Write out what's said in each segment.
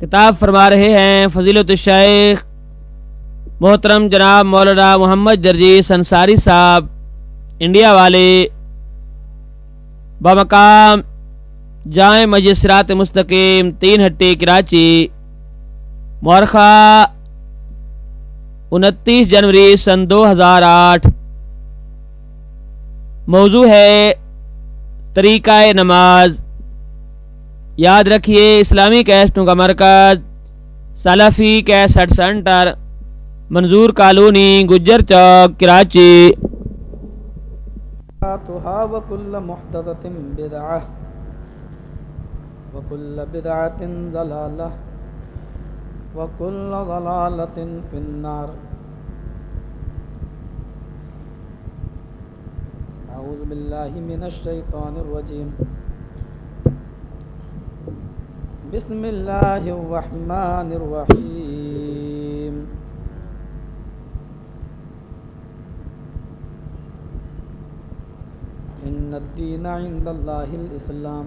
کتاب فرما رہے ہیں فضیلت الشیخ محترم جناب مولانا محمد جرجی سنساری صاحب، انڈیا والے۔ بمقام جائیں مجسرات مستقیم، تین ہٹی کراچی۔ مورخہ، انتیس جنوری سن دو ہزار آٹھ۔ موضوع ہے طریقہ نماز۔ یاد رکھیے، اسلامی کیسٹوں کا مرکز، سلفی cassette centre, Manzoor colony, Gujjar chowk, Karachi. وكل محدثة بدعة وكل بدعة ضلالة وكل ضلالة في النار۔ أعوذ بالله من الشيطان الرجيم بسم الله الرحمن الرحيم إن الدين عند الله الإسلام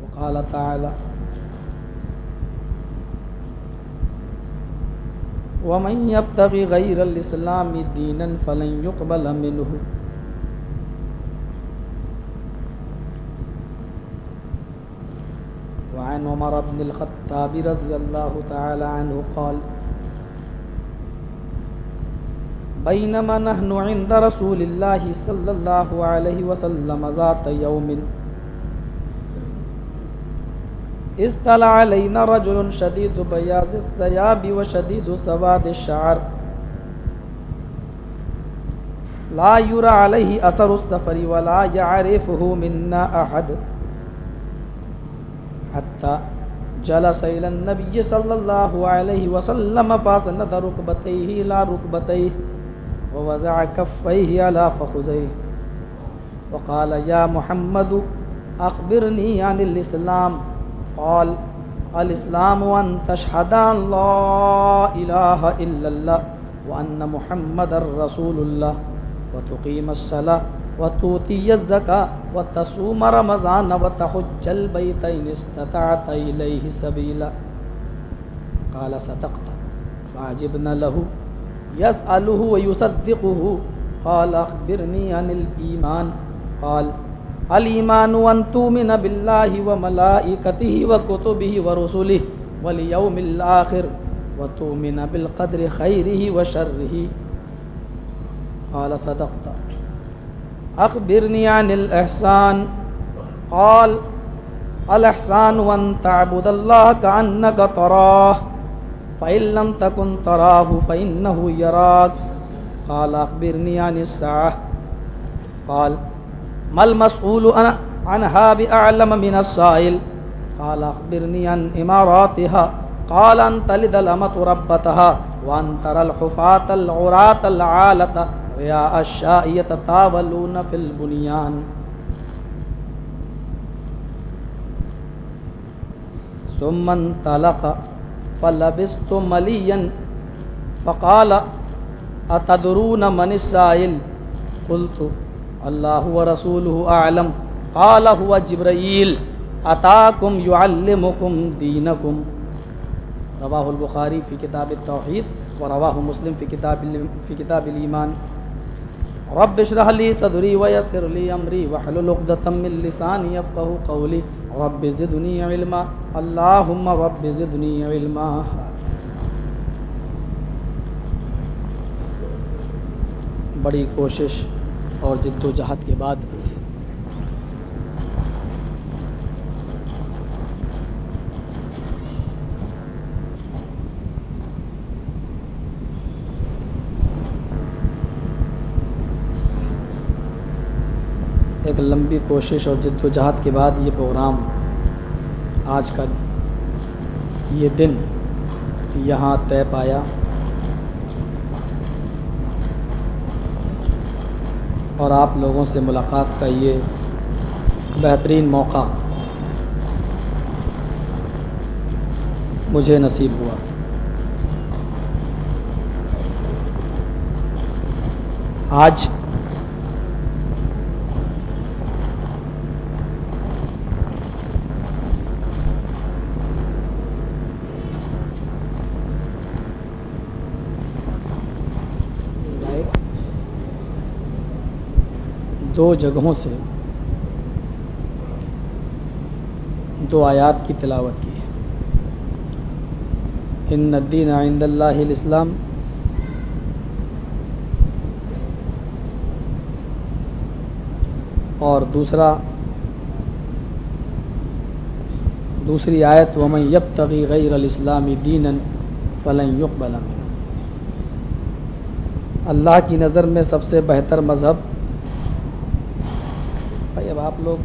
وقال تعالى ومن يبتغي غير الإسلام دينا فلن يقبل منه وعن عمر بن الخطاب رضي الله تعالى عنه قال، بينما نحن عند رسول الله صلى الله عليه وسلم ذات يوم استلع علينا رجل شديد بياض الثياب وشديد سواد الشعر، لا يرى عليه أثر السفر ولا يعرفه منا أحد. حتى جلس إلى النبي صلى الله عليه وسلم فاسند ركبتيه إلى ركبتيه ووزع كفيه على فخذيه وقال يا محمد أخبرني عن الإسلام قال الإسلام أن تشهد أن لا إله إلا الله وأن محمد رسول الله وتقيم الصلاة و توتی وتوتي الزكاة وتصوم رمضان و وتحج البيتين استطعت إليه سبيلا. قال، صدقت. فعجبنا له. يسأله ويصدقه. قال، أخبرني عن الإيمان. قال، الإيمان أن تؤمن بالله وملائكته وكتبه ورسله واليوم الآخر وتؤمن بالقدر خيره وشره. قال، صدقت. اخبرني عن الاحسان، قال، الاحسان ان تعبد الله كانك تراه، فان لم تكن تراه فانه يراك قال اخبرني عن الساعه قال، ما المسؤول عنها باعلم من السائل؟ قال اخبرني عن اماراتها. قال ان تلد الامه ربتها وان ترى الحفاة العراة العالة. رياء الشاء يتطاولون في البنيان. ثم انطلق، فلبست مليا، فقال، أتدرون من السائل؟ قلت، الله ورسوله أعلم. قال، هو جبريل أتاكم يعلمكم دينكم. رواه البخاري في كتاب التوحيد، ورواه مسلم في كتاب في كتاب الإيمان. رب اشرح لي صدري ويسر لي امري واحلل عقدة من لساني يفقهوا قولي. رب زدني علما. اللهم رب زدني علما. بڑی کوشش اور جد و جہد کے بعد ایک لمبی کوشش اور جد و جہد کے بعد یہ پروگرام آج کا یہ دن یہاں طے پایا۔ اور آپ لوگوں سے ملاقات کا یہ بہترین موقع مجھے نصیب ہوا۔ آج دو جگہوں سے دو آیات کی تلاوت کی ہے۔ ان الدین عند اللہ الاسلام اور دوسرا دوسری آیت، ومن یبتغی غیر الاسلام دینا فلن يقبل منه۔ اللہ کی نظر میں سب سے بہتر مذہب اب آپ لوگ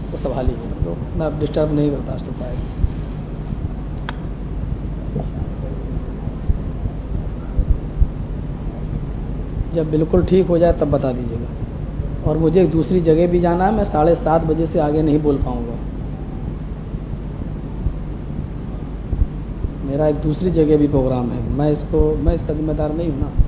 اس کو سنبھالیے۔ لوگ اتنا ڈسٹرب نہیں برداشت ہو پائے گا جب بالکل ٹھیک ہو جائے تب بتا دیجیے گا۔ اور مجھے ایک دوسری جگہ بھی جانا ہے، میں ساڑھے سات بجے سے آگے نہیں بول پاؤں گا۔ میرا ایک دوسری جگہ بھی پروگرام ہے۔ میں اس کو، میں اس کا ذمہ دار نہیں ہوں نا۔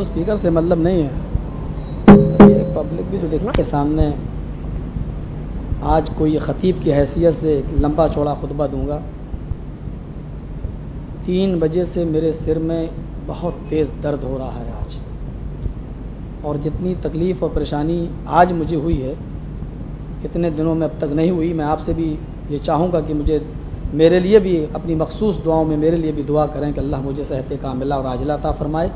لاؤڈ اسپیکر سے مطلب نہیں ہے۔ پبلک بھی جو دیکھنا کے سامنے آج کوئی خطیب کی حیثیت سے لمبا چوڑا خطبہ دوں گا۔ تین بجے سے میرے سر میں بہت تیز درد ہو رہا ہے آج۔ اور جتنی تکلیف اور پریشانی آج مجھے ہوئی ہے، اتنے دنوں میں اب تک نہیں ہوئی۔ میں آپ سے بھی یہ چاہوں گا کہ مجھے میرے لیے بھی اپنی مخصوص دعاؤں میں میرے لیے بھی دعا کریں کہ اللہ مجھے صحت کا ملا اور عاجلہ عطا فرمائے۔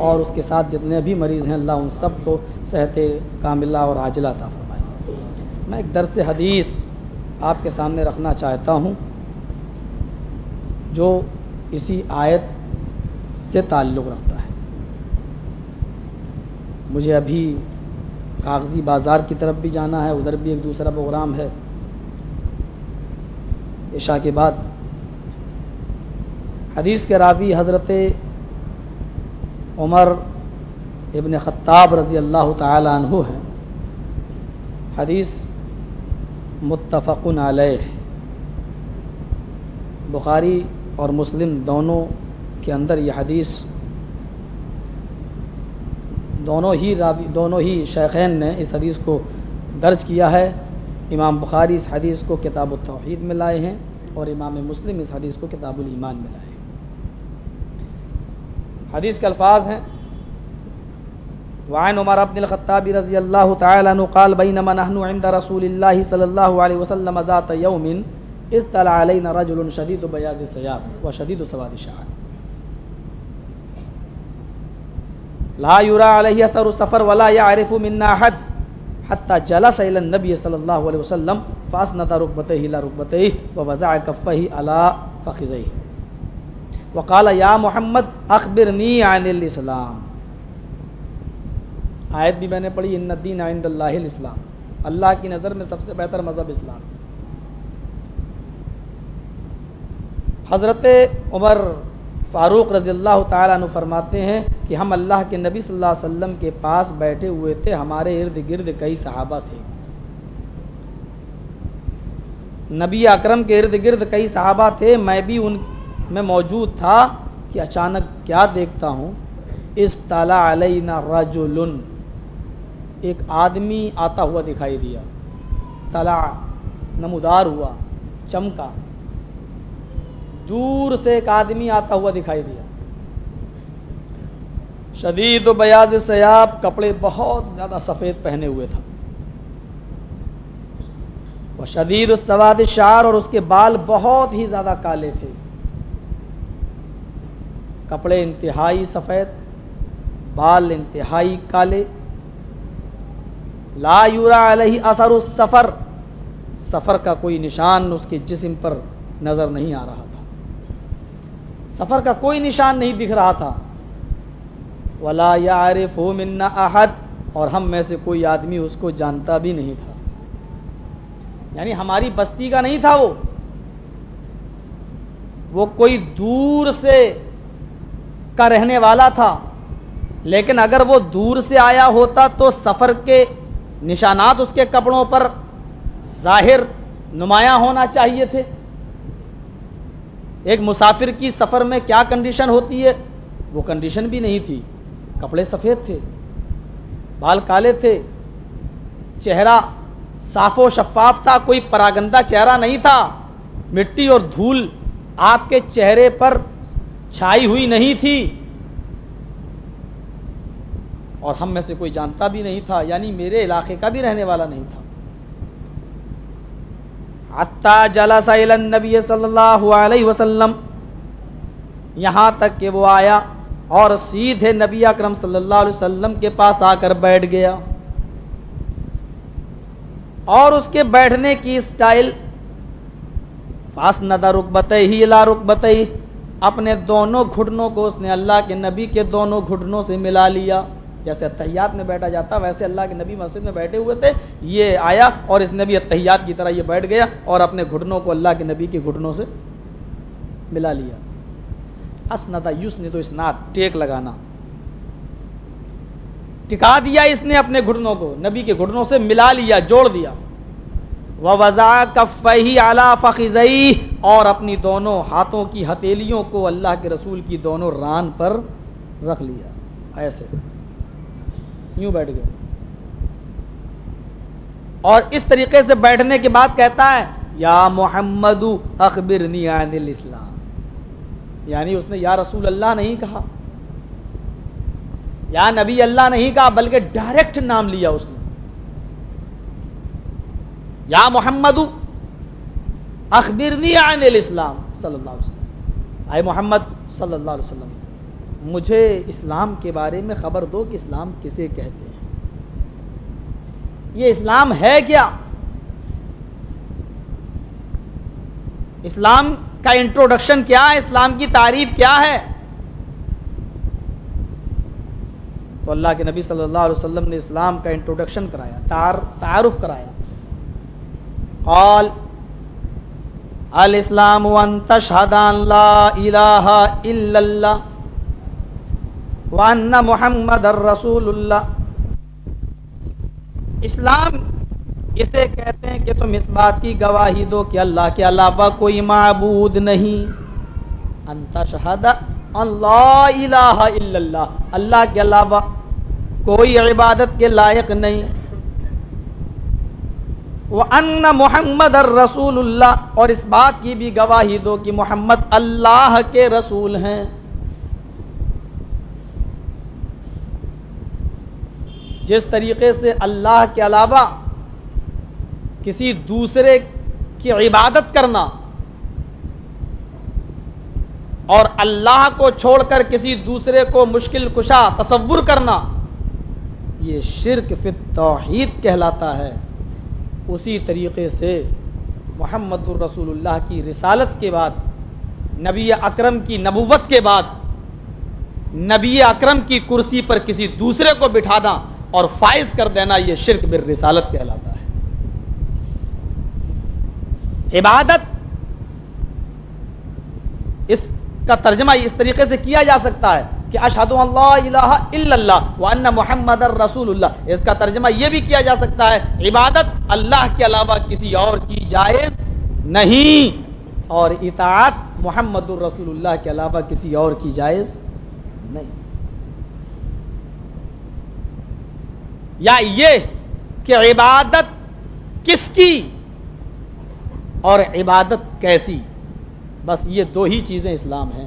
اور اس کے ساتھ جتنے بھی مریض ہیں، اللہ ان سب کو صحت کاملہ اور عاجلہ عطا فرمائے۔ میں ایک درس حدیث آپ کے سامنے رکھنا چاہتا ہوں، جو اسی آیت سے تعلق رکھتا ہے۔ مجھے ابھی کاغذی بازار کی طرف بھی جانا ہے، ادھر بھی ایک دوسرا پروگرام ہے۔ عشاء کے بعد حدیث کے راوی حضرت عمر ابن خطاب رضی اللہ تعالی عنہ ہیں حدیث متفق علیہ۔ بخاری اور مسلم دونوں کے اندر یہ حدیث دونوں ہی رابی دونوں ہی شیخین نے اس حدیث کو درج کیا ہے۔ امام بخاری اس حدیث کو کتاب التوحید میں لائے ہیں اور امام مسلم اس حدیث کو کتاب الایمان میں لائے ہیں۔ حدیث کے الفاظ ہیں۔ وعن عمر بن الخطاب رضی اللہ تعالی عنہ قال، بینما نحن عند رسول اللہ صلی اللہ علیہ وسلم ذات یوم استلع علینا رجل شدید بیاض السیاب وشدید سواد الشعر. لا يرى عليه اثر السفر ولا يعرف منا احد حتى جلس الى النبي صلى الله عليه وسلم فاسند ركبتيه الى ركبتيه ووضع كفيه على فخذيه وقال يا محمد اخبرني عن الاسلام آیت بھی میں نے پڑھی ان الدین عند اللہ الاسلام. اللہ کی نظر میں سب سے بہتر مذہب اسلام. حضرت عمر فاروق رضی اللہ تعالیٰ عنہ فرماتے ہیں کہ ہم اللہ کے نبی صلی اللہ علیہ وسلم کے پاس بیٹھے ہوئے تھے، ہمارے ارد گرد کئی صحابہ تھے۔ نبی اکرم کے ارد گرد کئی صحابہ تھے، میں بھی ان میں موجود تھا کہ اچانک کیا دیکھتا ہوں؟ اس تالا علینا رجل۔ ایک آدمی آتا ہوا دکھائی دیا۔ تلا نمودار ہوا، چمکا۔ دور سے ایک آدمی آتا ہوا دکھائی دیا۔ شدید و بیاض سیاب کپڑے بہت زیادہ سفید پہنے ہوئے تھا وہ شدید السواد شار اور اس کے بال بہت ہی زیادہ کالے تھے۔ کپڑے انتہائی سفید، بال انتہائی کالے۔ لا یورا علیہ اثر السفر۔ سفر کا کوئی نشان اس کے جسم پر نظر نہیں آ رہا تھا۔ سفر کا کوئی نشان نہیں دکھ رہا تھا۔ ولا یعرف منا احد اور ہم میں سے کوئی آدمی اس کو جانتا بھی نہیں تھا۔ یعنی ہماری بستی کا نہیں تھا وہ۔ وہ کوئی دور سے کا رہنے والا تھا۔ لیکن اگر وہ دور سے آیا ہوتا تو سفر کے نشانات اس کے کپڑوں پر ظاہر نمایاں ہونا چاہیے تھے۔ ایک مسافر کی سفر میں کیا کنڈیشن ہوتی ہے؟ وہ کنڈیشن بھی نہیں تھی۔ کپڑے سفید تھے، بال کالے تھے، چہرہ صاف و شفاف تھا، کوئی پراگندہ چہرہ نہیں تھا۔ مٹی اور دھول آپ کے چہرے پر چھائی ہوئی نہیں تھی۔ اور ہم میں سے کوئی جانتا بھی نہیں تھا یعنی میرے علاقے کا بھی رہنے والا نہیں تھا۔ نبی صلی اللہ علیہ وسلم، یہاں تک کہ وہ آیا اور سیدھے نبی اکرم صلی اللہ علیہ وسلم کے پاس آ کر بیٹھ گیا۔ اور اس کے بیٹھنے کی اسٹائل پاس ندا رک ہی لا رک اپنے دونوں گھٹنوں کو اس نے اللہ کے نبی کے دونوں گھٹنوں سے ملا لیا۔ جیسے اتحیات میں بیٹھا جاتا، ویسے اللہ کے نبی مسجد میں بیٹھے ہوئے تھے۔ یہ آیا اور اس نبی اتحیات کی طرح یہ بیٹھ گیا اور اپنے گھٹنوں کو اللہ کے نبی کے گھٹنوں سے ملا لیا۔ اسندا یوس نے تو اسناد ٹیک لگانا۔ ٹکا دیا اس نے اپنے گھٹنوں کو، نبی کے گھٹنوں سے ملا لیا، جوڑ دیا۔ وہ وضا کفی اعلیٰ فخی اور اپنی دونوں ہاتھوں کی ہتھیلیوں کو اللہ کے رسول کی دونوں ران پر رکھ لیا۔ ایسے۔ یوں بیٹھ گئے۔ اور اس طریقے سے بیٹھنے کے بعد کہتا ہے، یا محمد اخبرنی عن الاسلام۔ یعنی اس نے یا رسول اللہ نہیں کہا۔ یا نبی اللہ نہیں کہا، بلکہ ڈائریکٹ نام لیا اس نے۔ یا محمد اخبرنی عن الاسلام، صلی اللہ علیہ وسلم۔ آئے محمد، صلی اللہ علیہ وسلم، مجھے اسلام کے بارے میں خبر دو کہ اسلام کسے کہتے ہیں۔ یہ اسلام ہے کیا؟ اسلام کا انٹروڈکشن کیا ہے؟ اسلام کی تعریف کیا ہے؟ تو اللہ کے نبی صلی اللہ علیہ وسلم نے اسلام کا انٹروڈکشن کرایا تعارف کرایا۔ قال، الاسلام وان تشهد ان لا الہ الا اللہ وان محمد الرسول اللہ اسلام اسے کہتے ہیں کہ تم اس بات کی گواہی دو کہ اللہ کے علاوہ کوئی معبود نہیں۔ انت شہد اللہ الہ الا اللہ اللہ کے علاوہ کوئی عبادت کے لائق نہیں۔ وہ ان محمد الرسول اللہ۔ اور اس بات کی بھی گواہی دو کہ محمد اللہ کے رسول ہیں۔ جس طریقے سے اللہ کے علاوہ کسی دوسرے کی عبادت کرنا اور اللہ کو چھوڑ کر کسی دوسرے کو مشکل کشا تصور کرنا، یہ شرک فی توحید کہلاتا ہے۔ اسی طریقے سے محمد الرسول اللہ کی رسالت کے بعد، نبی اکرم کی نبوت کے بعد، نبی اکرم کی کرسی پر کسی دوسرے کو بٹھانا اور فائز کر دینا یہ شرک بر رسالت کہلاتا ہے۔ عبادت اس کا ترجمہ اس طریقے سے کیا جا سکتا ہے؟ کہ اشہد اللہ الہ الا اللہ وان محمد الرسول اللہ۔ اس کا ترجمہ یہ بھی کیا جا سکتا ہے، عبادت اللہ کے علاوہ کسی اور کی جائز نہیں۔ اور اطاعت محمد الرسول اللہ کے علاوہ کسی اور کی جائز نہیں۔ یا یہ کہ عبادت کس کی اور عبادت کیسی؟ بس یہ دو ہی چیزیں اسلام ہیں۔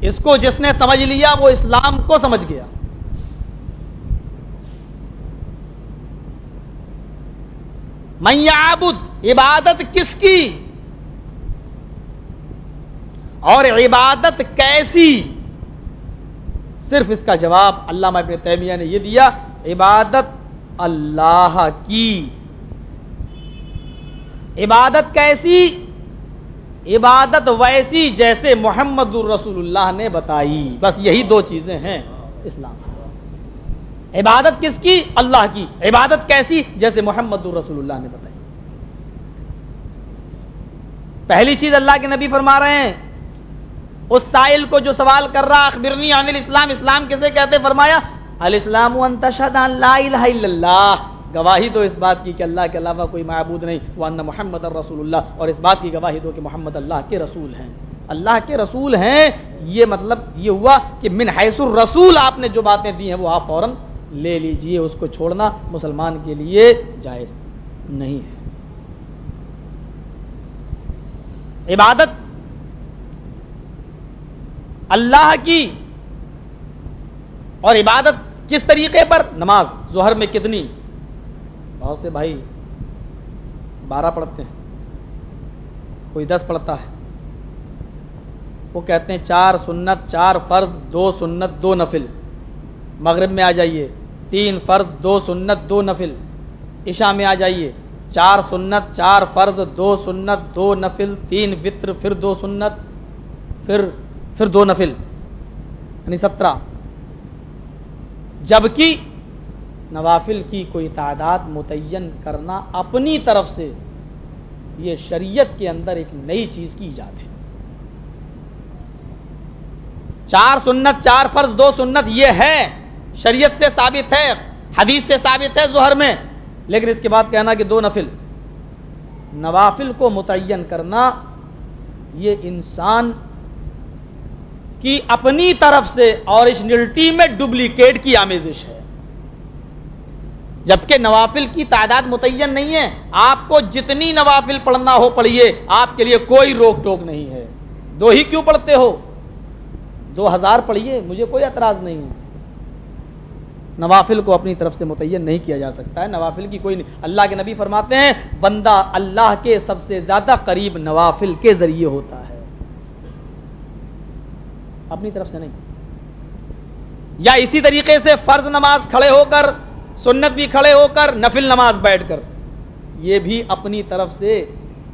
اس کو جس نے سمجھ لیا وہ اسلام کو سمجھ گیا۔ میابد عبادت کس کی؟ اور عبادت کیسی؟ صرف اس کا جواب علامہ ابن تیمیہ نے یہ دیا، عبادت اللہ کی۔ عبادت کیسی؟ عبادت ویسی جیسے محمد الرسول اللہ نے بتائی۔ بس یہی دو چیزیں ہیں اسلام۔ عبادت کس کی؟ اللہ کی۔ عبادت کیسی؟ جیسے محمد الرسول اللہ نے بتائی۔ پہلی چیز اللہ کے نبی فرما رہے ہیں۔ اس سائل کو جو سوال کر رہا، اخبرنی عن الاسلام، اسلام کسے کہتے؟ فرمایا، الاسلام ان لا الہ الا اللہ۔ گواہی دو اس بات کی کہ اللہ کے علاوہ کوئی معبود نہیں، وان محمد الرسول اللہ، اور اس بات کی گواہی دو کہ محمد اللہ کے رسول ہیں۔ اللہ کے رسول ہیں، یہ مطلب یہ ہوا کہ من حیث الرسول آپ نے جو باتیں دی ہیں وہ آپ فوراً لے لیجیے، اس کو چھوڑنا مسلمان کے لیے جائز نہیں ہے۔ عبادت اللہ کی اور عبادت کس طریقے پر؟ نماز، ظہر میں کتنی؟ بہت سے بھائی بارہ پڑھتے ہیں۔ کوئی دس پڑھتا ہے۔ وہ کہتے ہیں چار سنت، چار فرض، دو سنت، دو نفل۔ مغرب میں آ جائیے۔ تین فرض، دو سنت، دو نفل۔ عشاء میں آ جائیے۔ چار سنت، چار فرض، دو سنت، دو نفل۔ تین وطر، پھر دو سنت، پھر پھر دو نفل۔ یعنی سترہ۔ جبکہ نوافل کی کوئی تعداد متعین کرنا اپنی طرف سے یہ شریعت کے اندر ایک نئی چیز کی ایجاد ہے۔ چار سنت، چار فرض، دو سنت یہ ہے، شریعت سے ثابت ہے، حدیث سے ثابت ہے ظہر میں، لیکن اس کے بعد کہنا کہ دو نفل۔ نوافل کو متعین کرنا یہ انسان کی اپنی طرف سے اوریجنلٹی میں ڈپلیکیٹ کی آمیزش ہے۔ جبکہ نوافل کی تعداد متعین نہیں ہے۔ آپ کو جتنی نوافل پڑھنا ہو پڑھیے، آپ کے لیے کوئی روک ٹوک نہیں ہے۔ دو ہی کیوں پڑھتے ہو؟ دو ہزار پڑھیے، مجھے کوئی اعتراض نہیں ہے۔ نوافل کو اپنی طرف سے متعین نہیں کیا جا سکتا ہے۔ نوافل کی کوئی نہیں۔ اللہ کے نبی فرماتے ہیں، بندہ اللہ کے سب سے زیادہ قریب نوافل کے ذریعے ہوتا ہے۔ اپنی طرف سے نہیں۔ یا اسی طریقے سے فرض نماز کھڑے ہو کر سنت بھی کھڑے ہو کر نفل نماز بیٹھ کر۔ یہ بھی اپنی طرف سے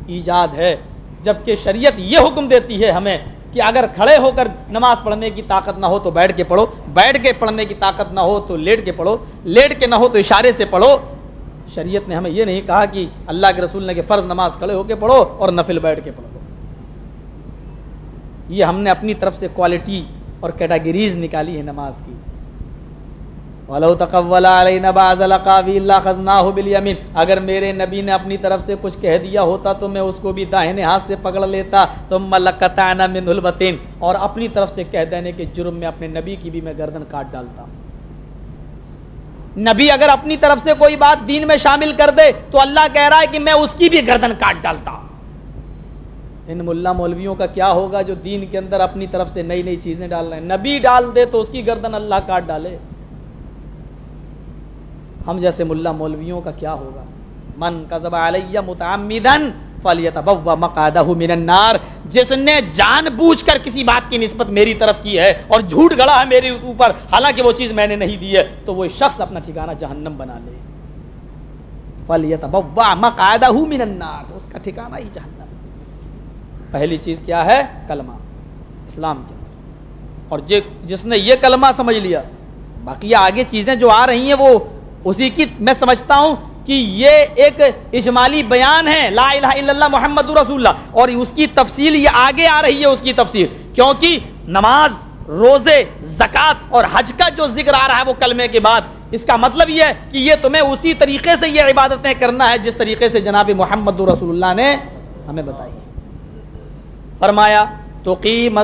ایجاد ہے۔ جبکہ شریعت یہ حکم دیتی ہے ہمیں کہ اگر کھڑے ہو کر نماز پڑھنے کی طاقت نہ ہو تو بیٹھ کے پڑھو، بیٹھ کے پڑھنے کی طاقت نہ ہو تو لیٹ کے پڑھو، لیٹ کے نہ ہو تو اشارے سے پڑھو۔ شریعت نے ہمیں یہ نہیں کہا کہ اللہ کے رسول نے کہ فرض نماز کھڑے ہو کے پڑھو اور نفل بیٹھ کے پڑھو۔ یہ ہم نے اپنی طرف سے کوالٹی اور کیٹاگریز نکالی ہے نماز کی۔ ولو تقول علینا بعض الاقاویل لاخذناه بالیمین اگر میرے نبی نے اپنی طرف سے کچھ کہہ دیا ہوتا تو میں اس کو بھی داہنے ہاتھ سے پکڑ لیتا۔ ثم لقطعنا من البتین اور اپنی طرف سے کہہ دینے کے جرم میں اپنے نبی کی بھی میں گردن کاٹ ڈالتا۔ نبی اگر اپنی طرف سے کوئی بات دین میں شامل کر دے تو اللہ کہہ رہا ہے کہ میں اس کی بھی گردن کاٹ ڈالتا۔ ان ملا مولویوں کا کیا ہوگا جو دین کے اندر اپنی طرف سے نئی نئی چیزیں ڈال رہے ہیں؟ نبی ڈال دے تو اس کی گردن اللہ کاٹ ڈالے۔ ہم جیسے ملا مولویوں کا کیا ہوگا؟ من کذب علیہ متعمدن فلیتبوا مقعدہ من النار، جس نے جان بوجھ کر کسی بات کی نسبت میری طرف کی ہے اور جھوٹ گڑا ہے میرے اوپر، حالانکہ وہ چیز میں نے نہیں دی ہے، تو وہ شخص اپنا ٹھکانہ جہنم بنا لے۔ فلیتبوا مقعدہ من النار، تو اس کا ٹھکانہ ہی جہنم۔ پہلی چیز کیا ہے؟ کلمہ، اسلام کے اور جس نے یہ کلمہ سمجھ لیا، باقی آگے چیزیں جو آ رہی ہیں وہ اسی کی میں سمجھتا ہوں کہ یہ ایک اجمالی بیان ہے، لا الہ الا اللہ محمد رسول اللہ۔ اور اس کی تفصیل یہ آگے آ رہی ہے، اس کی تفصیل۔ کیونکہ نماز، روزے زکات اور حج کا جو ذکر آ رہا ہے وہ کلمے کے بعد، اس کا مطلب یہ ہے کہ یہ تمہیں اسی طریقے سے یہ عبادتیں کرنا ہے، جس طریقے سے جناب محمد رسول اللہ نے ہمیں بتائی فرمایا تو قیم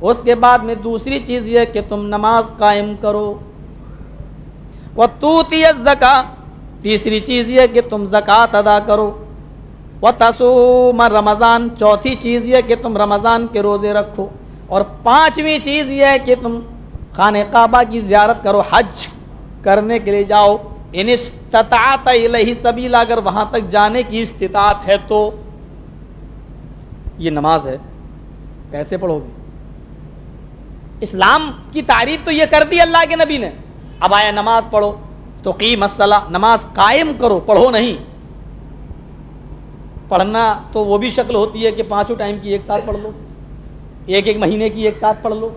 اس کے بعد میں دوسری چیز یہ کہ تم نماز قائم کرو۔ وہ تو زکا تیسری چیز یہ کہ تم زکات ادا کرو۔ وہ تسوم رمضان، چوتھی چیز یہ کہ تم رمضان کے روزے رکھو۔ اور پانچویں چیز یہ ہے کہ تم خانہ کعبہ کی زیارت کرو، حج کرنے کے لیے جاؤ۔ ان استطاعت الہی سبیلا اگر وہاں تک جانے کی استطاعت ہے تو۔ یہ نماز ہے، کیسے پڑھو گے؟ اسلام کی تعریف تو یہ کر دی اللہ کے نبی نے۔ اب آیا نماز پڑھو تو کی مسئلہ نماز قائم کرو، پڑھو نہیں۔ پڑھنا تو وہ بھی شکل ہوتی ہے کہ پانچوں ٹائم کی ایک ساتھ پڑھ لو، ایک ایک مہینے کی ایک ساتھ پڑھ لو۔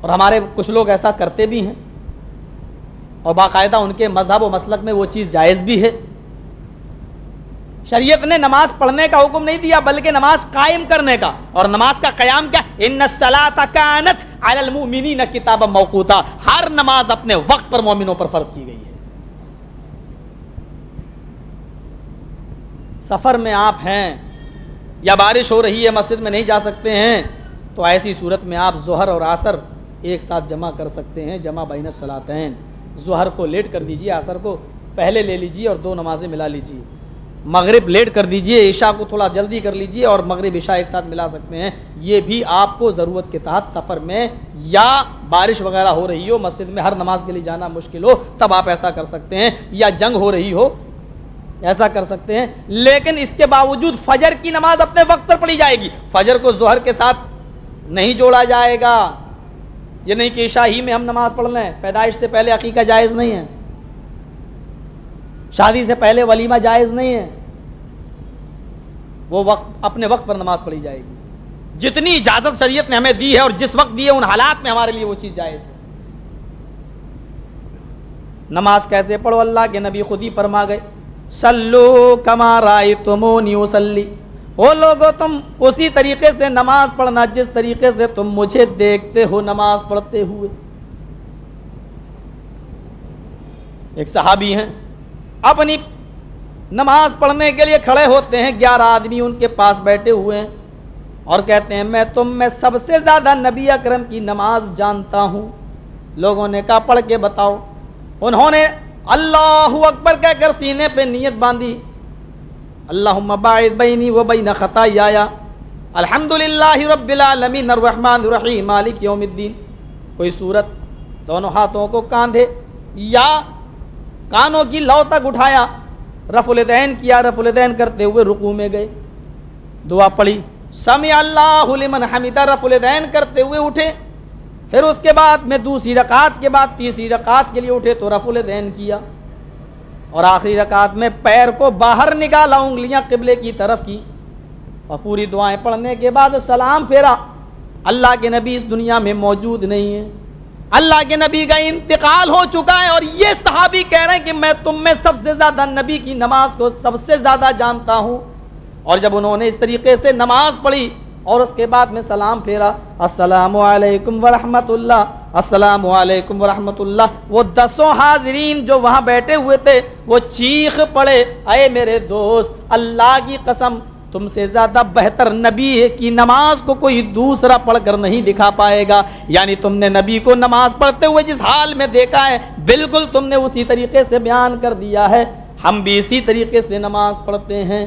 اور ہمارے کچھ لوگ ایسا کرتے بھی ہیں۔ اور باقاعدہ ان کے مذہب و مسلک میں وہ چیز جائز بھی ہے۔ شریعت نے نماز پڑھنے کا حکم نہیں دیا، بلکہ نماز قائم کرنے کا۔ اور نماز کا قیام کیا؟ ان کانت علی المؤمنین کتاب موقوتا، ہر نماز اپنے وقت پر مومنوں پر فرض کی گئی ہے۔ سفر میں آپ ہیں یا بارش ہو رہی ہے، مسجد میں نہیں جا سکتے ہیں، تو ایسی صورت میں آپ ظہر اور عصر ایک ساتھ جمع کر سکتے ہیں، جمع بین صلاطین ظہر کو لیٹ کر دیجیے، عصر کو پہلے لے لیجیے اور دو نمازیں ملا لیجیے۔ مغرب لیٹ کر دیجیے، عشاء کو تھوڑا جلدی کر لیجیے اور مغرب عشاء ایک ساتھ ملا سکتے ہیں۔ یہ بھی آپ کو ضرورت کے تحت سفر میں یا بارش وغیرہ ہو رہی ہو، مسجد میں ہر نماز کے لیے جانا مشکل ہو، تب آپ ایسا کر سکتے ہیں یا جنگ ہو رہی ہو، ایسا کر سکتے ہیں۔ لیکن اس کے باوجود فجر کی نماز اپنے وقت پر پڑھی جائے گی۔ فجر کو ظہر کے ساتھ نہیں جوڑا جائے گا۔ یہ نہیں کہ عشاء ہی میں ہم نماز پڑھ لیں، پیدائش سے پہلے عقیقہ جائز نہیں ہے۔ شادی سے پہلے ولیمہ جائز نہیں ہے۔ وہ وقت اپنے وقت پر نماز پڑھی جائے گی۔ جتنی اجازت شریعت نے ہمیں دی ہے اور جس وقت دی ہے ان حالات میں ہمارے لیے وہ چیز جائز ہے۔ نماز کیسے پڑھو؟ اللہ کے نبی خود ہی فرما گئے سلو کما رائے تمونی وسلی وہ لوگو، تم اسی طریقے سے نماز پڑھنا، جس طریقے سے تم مجھے دیکھتے ہو، نماز پڑھتے ہوئے۔ ایک صحابی ہیں اپنی نماز پڑھنے کے لیے کھڑے ہوتے ہیں، گیارہ آدمی ان کے پاس بیٹھے ہوئے ہیں اور کہتے ہیں، میں تم میں سب سے زیادہ نبی اکرم کی نماز جانتا ہوں۔ لوگوں نے کہا، پڑھ کے بتاؤ۔ انہوں نے اللہ اکبر کہہ کر سینے پہ نیت باندھی۔ اللہ باعث بینی و بین خطائی آیا الحمد للہ رب العالمین الرحمن الرحیم، مالک یوم الدین۔ کوئی صورت دونوں ہاتھوں کو کاندھے۔ یا کانوں کی لو تک اٹھایا۔ رف الدین کیا رف الدین کرتے ہوئے رکو میں گئے۔ دعا پڑھی۔ سمی اللہ لمن حمیدہ رف الدین کرتے ہوئے اٹھے۔ پھر اس کے بعد میں دوسری رکعت کے بعد تیسری رکعت کے لیے اٹھے تو رف الدین کیا۔ اور آخری رکعت میں پیر کو باہر نکالا، انگلیاں قبلے کی طرف کی۔ اور پوری دعائیں پڑھنے کے بعد سلام پھیرا۔ اللہ کے نبی اس دنیا میں موجود نہیں ہے اللہ کے نبی کا انتقال ہو چکا ہے اور یہ صحابی کہہ رہے ہیں کہ میں تم میں سب سے زیادہ نبی کی نماز کو سب سے زیادہ جانتا ہوں۔ اور جب انہوں نے اس طریقے سے نماز پڑھی اور اس کے بعد میں سلام پھیرا، السلام علیکم ورحمۃ اللہ السلام علیکم ورحمۃ اللہ وہ دسوں حاضرین جو وہاں بیٹھے ہوئے تھے، وہ چیخ پڑے، اے میرے دوست، اللہ کی قسم تم سے زیادہ بہتر نبی کی نماز کو کوئی دوسرا پڑھ کر نہیں دکھا پائے گا۔ یعنی تم نے نبی کو نماز پڑھتے ہوئے جس حال میں دیکھا ہے، بالکل تم نے اسی طریقے سے بیان کر دیا ہے۔ ہم بھی اسی طریقے سے نماز پڑھتے ہیں۔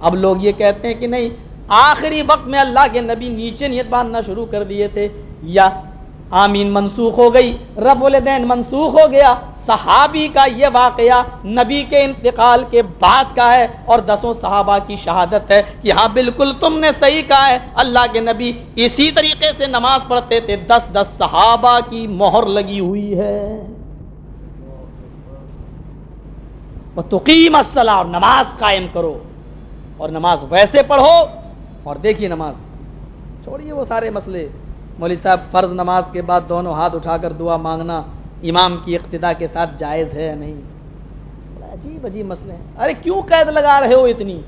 اب لوگ یہ کہتے ہیں کہ نہیں، آخری وقت میں اللہ کے نبی نیچے نیت باندھنا شروع کر دیے تھے۔ یا آمین منسوخ ہو گئی، رب الدین منسوخ ہو گیا۔ صحابی کا یہ واقعہ نبی کے انتقال کے بعد کا ہے اور دسوں صحابہ کی شہادت ہے کہ ہاں بالکل تم نے صحیح کہا ہے، اللہ کے نبی اسی طریقے سے نماز پڑھتے تھے، دس دس صحابہ کی مہر لگی ہوئی ہے۔ تقیم السلام نماز قائم کرو۔ اور نماز ویسے پڑھو اور دیکھیے نماز۔ چھوڑیے وہ سارے مسئلے۔ مولوی صاحب، فرض نماز کے بعد دونوں ہاتھ اٹھا کر دعا مانگنا۔ امام کی اقتدا کے ساتھ جائز ہے یا نہیں؟ عجیب عجیب مسئلے ہیں۔ ارے کیوں قید لگا رہے ہو اتنی؟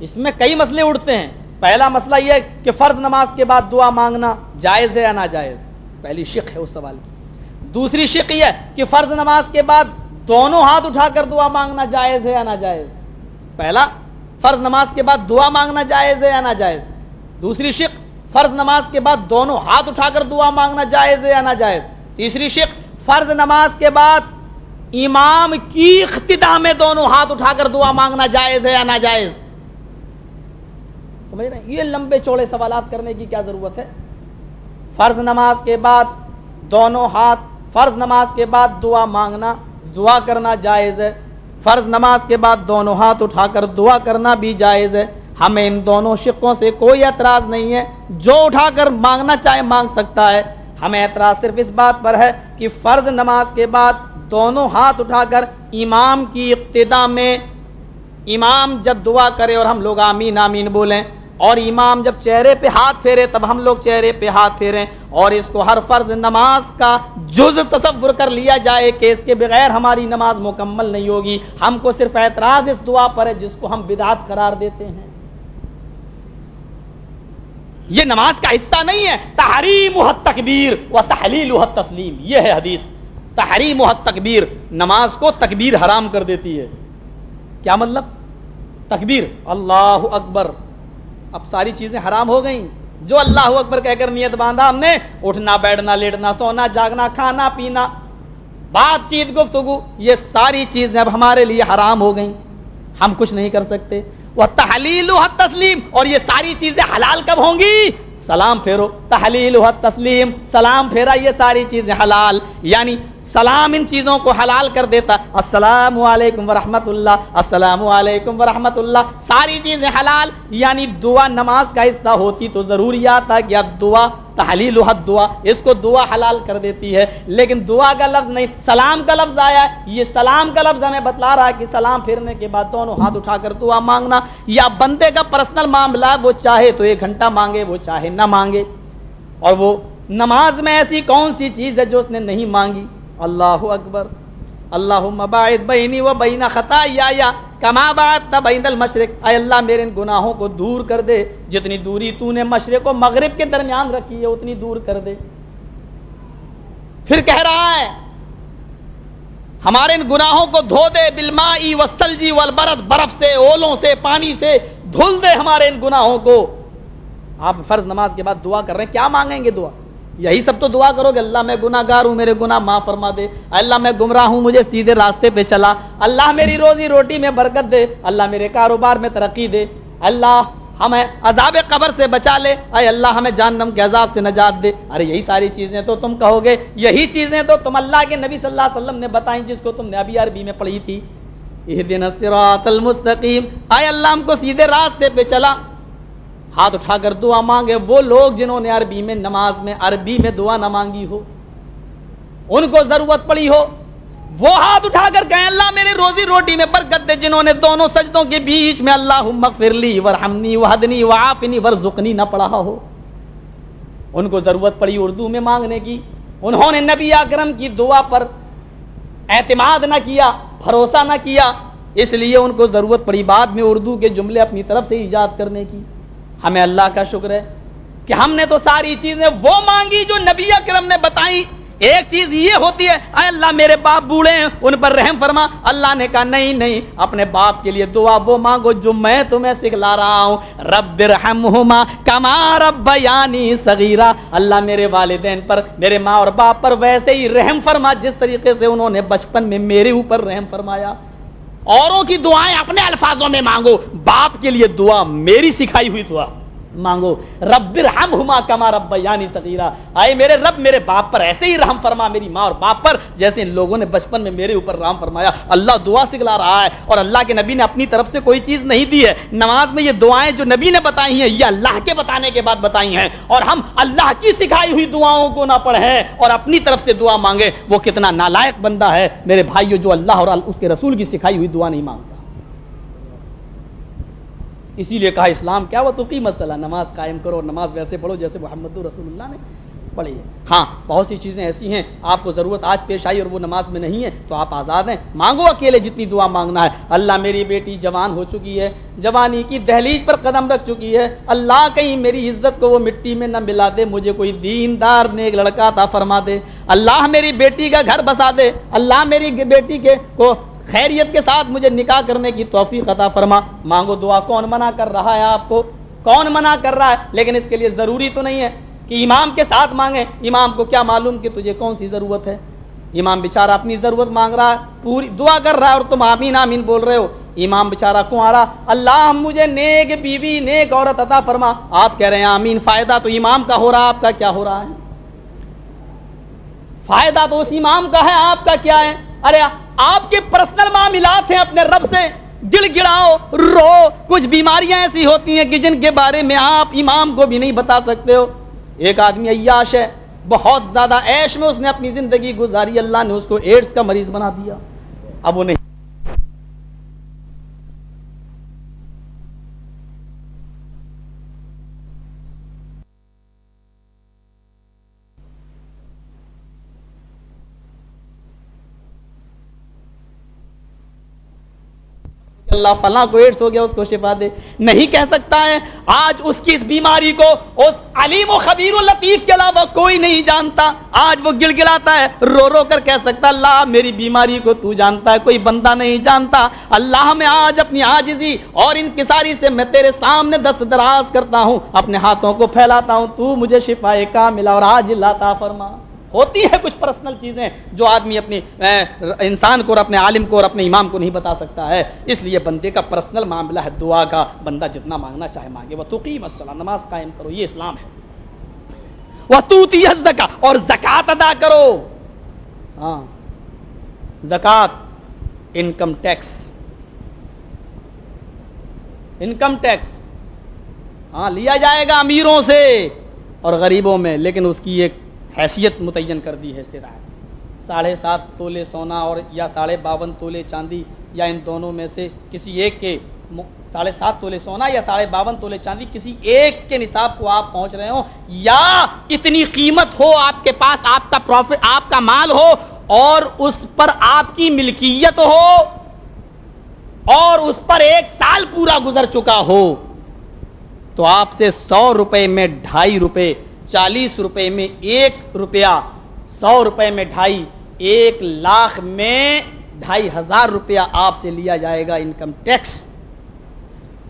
اس میں کئی مسئلے اڑتے ہیں۔ پہلا مسئلہ یہ کہ فرض نماز کے بعد دعا مانگنا جائز ہے یا ناجائز؟ پہلی شک ہے اس سوال کی۔ دوسری شک یہ کہ فرض نماز کے بعد دونوں ہاتھ اٹھا کر دعا مانگنا جائز ہے یا ناجائز؟ پہلا، فرض نماز کے بعد دعا مانگنا جائز ہے یا ناجائز؟ دوسری شک فرض نماز کے بعد دونوں ہاتھ اٹھا کر دعا مانگنا جائز ہے یا ناجائز؟ تیسری شک فرض نماز کے بعد امام کی اختدا میں دونوں ہاتھ اٹھا کر دعا مانگنا جائز ہے یا ناجائز؟ سمجھ رہے یہ لمبے چوڑے سوالات کرنے کی کیا ضرورت ہے؟ فرض نماز کے بعد دونوں ہاتھ، فرض نماز کے بعد دعا مانگنا، دعا کرنا جائز ہے۔ فرض نماز کے بعد دونوں ہاتھ اٹھا کر دعا کرنا بھی جائز ہے۔ ہمیں ان دونوں شکوں سے کوئی اعتراض نہیں ہے۔ جو اٹھا کر مانگنا چاہے مانگ سکتا ہے۔ ہمیں اعتراض صرف اس بات پر ہے کہ فرض نماز کے بعد دونوں ہاتھ اٹھا کر امام کی ابتدا میں امام جب دعا کرے اور ہم لوگ آمین آمین بولیں اور امام جب چہرے پہ ہاتھ پھیرے تب ہم لوگ چہرے پہ ہاتھ پھیریں اور اس کو ہر فرض نماز کا جز تصور کر لیا جائے کہ اس کے بغیر ہماری نماز مکمل نہیں ہوگی ہم کو صرف اعتراض اس دعا پر ہے جس کو ہم بدعت قرار دیتے ہیں یہ نماز کا حصہ نہیں ہے، تحریم تکبیر و تحلیل تسلیم، یہ ہے حدیث۔ تحریم تکبیر، نماز کو تکبیر حرام کر دیتی ہے۔ کیا مطلب؟ تکبیر، اللہ اکبر۔ اب ساری چیزیں حرام ہو گئیں۔ جو اللہ اکبر کہہ کر نیت باندھا ہم نے، اٹھنا، بیٹھنا، لیٹنا، سونا، جاگنا، کھانا، پینا۔ بات چیت، گفتگو، یہ ساری چیزیں اب ہمارے لیے حرام ہو گئیں۔ ہم کچھ نہیں کر سکتے۔ وہ تحلیل تسلیم اور یہ ساری چیزیں حلال کب ہوں گی؟ سلام پھیرو۔ تحلیل تسلیم سلام پھیرا، یہ ساری چیزیں حلال یعنی سلام ان چیزوں کو حلال کر دیتا۔ السلام علیکم ورحمۃ اللہ، السلام علیکم ورحمۃ اللہ۔ ساری چیزیں حلال یعنی دعا نماز کا حصہ ہوتی تو ضروریات تھا کہ اب دعا تحلیل حد دعا، اس کو دعا حلال کر دیتی ہے۔ لیکن دعا کا لفظ نہیں، سلام کا لفظ آیا ہے۔ یہ سلام کا لفظ ہمیں بتلا رہا ہے کہ سلام پھرنے کے بعد دونوں ہاتھ اٹھا کر دعا مانگنا۔ یا بندے کا پرسنل معاملہ، وہ چاہے تو ایک گھنٹہ مانگے، وہ چاہے نہ مانگے۔ اور وہ نماز میں ایسی کون سی چیز ہے جو اس نے نہیں مانگی؟ اللہ اکبر اللہ مباعد بینی و بین خطا یا کما بات بین المشرق اے اللہ میرے ان گناہوں کو دور کر دے جتنی دوری تو نے مشرق و مغرب کے درمیان رکھی ہے اتنی دور کر دے پھر کہہ رہا ہے ہمارے ان گناہوں کو دھو دے بلمائی وسلجی والبرد برف سے اولوں سے پانی سے دھل دے ہمارے ان گناہوں کو آپ فرض نماز کے بعد دعا کر رہے ہیں کیا مانگیں گے دعا یہی سب تو دعا کرو گے اللہ میں گناہ گار ہوں، میرے گناہ معاف فرما دے۔ اللہ میں گمراہ ہوں، مجھے سیدھے راستے پہ چلا۔ اللہ میری روزی روٹی میں برکت دے۔ اللہ میرے کاروبار میں ترقی دے۔ اللہ ہمیں عذاب قبر سے بچا لے۔ اے اللہ ہمیں جہنم کے عذاب سے نجات دے۔ ارے یہی ساری چیزیں تو تم کہو گے۔ یہی چیزیں تو تم اللہ کے نبی صلی اللہ علیہ وسلم نے بتائیں جس کو تم نے ابھی عربی میں پڑھی تھی۔ اہدنا الصراط المستقیم۔ اے اللہ ہم کو سیدھے راستے پہ چلا۔ ہاتھ اٹھا کر دعا مانگے، وہ لوگ جنہوں نے عربی میں نماز میں عربی میں دعا نہ مانگی ہو، ان کو ضرورت پڑی ہو، وہ ہاتھ اٹھا کر کہیں، اللہ میرے روزی روٹی میں برکت دے، جنہوں نے دونوں سجدوں کے بیچ میں اللہ مغفرلی ورحمنی وحدنی وعافنی ورزقنی نہ پڑھا ہو۔ ان کو ضرورت پڑی اردو میں مانگنے کی، انہوں نے نبی اکرم کی دعا پر اعتماد نہ کیا، بھروسہ نہ کیا، اس لیے ان کو ضرورت پڑی بعد میں اردو کے جملے اپنی طرف سے ایجاد کرنے کی۔ ہمیں اللہ کا شکر ہے کہ ہم نے تو ساری چیزیں وہ مانگی جو نبی اکرم نے بتائی۔ ایک چیز یہ ہوتی ہے، اے اللہ میرے باپ بوڑھے ہیں، ان پر رحم فرما۔ اللہ نے کہا، نہیں نہیں، اپنے باپ کے لیے دعا وہ مانگو جو میں تمہیں سکھلا رہا ہوں۔ رب رحمہما کما رب یعنی صغیرہ اللہ میرے والدین پر، میرے ماں اور باپ پر ویسے ہی رحم فرما، جس طریقے سے انہوں نے بچپن میں میرے اوپر رحم فرمایا۔ اوروں کی دعائیں اپنے الفاظوں میں مانگو، باپ کے لیے دعا میری سکھائی ہوئی دعا۔ مانگو۔ رب رحم ہما کما رب یعنی سکیرا آئے میرے رب، میرے باپ پر ایسے ہی رحم فرما، میری ماں اور باپ پر، جیسے ان لوگوں نے بچپن میں میرے اوپر رحم فرمایا۔ اللہ دعا سکھلا رہا ہے اور اللہ کے نبی نے اپنی طرف سے کوئی چیز نہیں دی ہے۔ نماز میں یہ دعائیں جو نبی نے بتائی ہیں، یہ اللہ کے بتانے کے بعد بتائی ہیں۔ اور ہم اللہ کی سکھائی ہوئی دعاؤں کو نہ پڑھیں اور اپنی طرف سے دعا مانگے وہ کتنا نالائق بندہ ہے۔ میرے بھائیو، جو اللہ اور اس کے رسول کی سکھائی ہوئی دعا نہیں مانگتا اسی لیے کہا اسلام کیا وہ تو کی مسئلہ نماز قائم کرو، نماز ویسے پڑھو جیسے محمد رسول اللہ نے پڑھی ہے۔ ہاں بہت سی چیزیں ایسی ہیں، آپ کو ضرورت آج پیش آئی اور وہ نماز میں نہیں ہے، تو آپ آزاد ہیں۔ مانگو اکیلے جتنی دعا مانگنا ہے۔ اللہ میری بیٹی جوان ہو چکی ہے، جوانی کی دہلیج پر قدم رکھ چکی ہے۔ اللہ کہیں میری عزت کو وہ مٹی میں نہ ملا دے، مجھے کوئی دیندار نیک لڑکا تھا فرما دے۔ اللہ میری بیٹی کا گھر بسا دے۔ اللہ میری بیٹی کے کو خیریت کے ساتھ مجھے نکاح کرنے کی توفیق عطا فرما۔ مانگو دعا، کون منع کر رہا ہے آپ کو؟ کون منع کر رہا ہے؟ لیکن اس کے لیے ضروری تو نہیں ہے کہ امام کے ساتھ مانگے امام کو کیا معلوم کہ تجھے کون سی ضرورت ہے؟ امام بیچارہ اپنی ضرورت مانگ رہا ہے، پوری دعا کر رہا ہے اور تم آمین آمین بول رہے ہو۔ امام بیچارہ کیوں آ رہا؟ اللہ مجھے نیک بیوی، نیک عورت عطا فرما۔ آپ کہہ رہے ہیں آمین، فائدہ تو امام کا ہو رہا آپ کا کیا ہو رہا ہے؟ فائدہ تو اس امام کا ہے، آپ کا کیا ہے؟ ارے آپ کے پرسنل معاملات ہیں اپنے رب سے۔ گڑ گڑاؤ، رو۔ کچھ بیماریاں ایسی ہوتی ہیں کہ جن کے بارے میں آپ امام کو بھی نہیں بتا سکتے ہو۔ ایک آدمی عیاش ہے، بہت زیادہ عیش میں اس نے اپنی زندگی گزاری۔ اللہ نے اس کو ایڈس کا مریض بنا دیا۔ اب وہ نہیں۔ اللہ فلاں کو ایڈس ہو گیا، اس کو شفا دے۔ نہیں کہہ سکتا ہے، آج اس کی اس بیماری کو اس علیم و خبیر و لطیف کے علاوہ کوئی نہیں جانتا۔ آج وہ گل گلاتا ہے، رو رو کر کہہ سکتا اللہ میری بیماری کو تو جانتا ہے، کوئی بندہ نہیں جانتا۔ اللہ میں آج اپنی آجزی اور ان کساری سے میں تیرے سامنے دست دراز کرتا ہوں، اپنے ہاتھوں کو پھیلاتا ہوں۔ تو مجھے شفا کا ملا اور آج اللہ تا فرما۔ ہوتی ہے کچھ پرسنل چیزیں جو آدمی اپنی انسان کو اور اپنے عالم کو اور اپنے امام کو نہیں بتا سکتا ہے۔ اس لیے بندے کا پرسنل معاملہ ہے، دعا کا۔ بندہ جتنا مانگنا چاہے مانگے۔ وہ توقیم السلام نماز قائم کرو، یہ اسلام ہے۔ وہ تو اور زکات ادا کرو۔ ہاں۔ زکات انکم ٹیکس انکم ٹیکس ہاں لیا جائے گا امیروں سے اور غریبوں میں، لیکن اس کی ایک حیثیت متعین کر دی ہے استداعت ساڑھے سات تولے سونا اور یا ساڑھے باون تولے چاندی یا ان دونوں میں سے کسی ایک کے ساڑھے سات تولے سونا یا ساڑھے باون تولے چاندی کسی ایک کے نصاب کو آپ پہنچ رہے ہو یا اتنی قیمت ہو آپ کے پاس آپ کا پروفٹ آپ کا مال ہو اور اس پر آپ کی ملکیت ہو اور اس پر ایک سال پورا گزر چکا ہو تو آپ سے سو روپے میں ڈھائی روپے چالیس روپے میں ایک روپیہ، سو روپے میں ڈھائی، ایک لاکھ میں ڈھائی ہزار روپیہ آپ سے لیا جائے گا انکم ٹیکس۔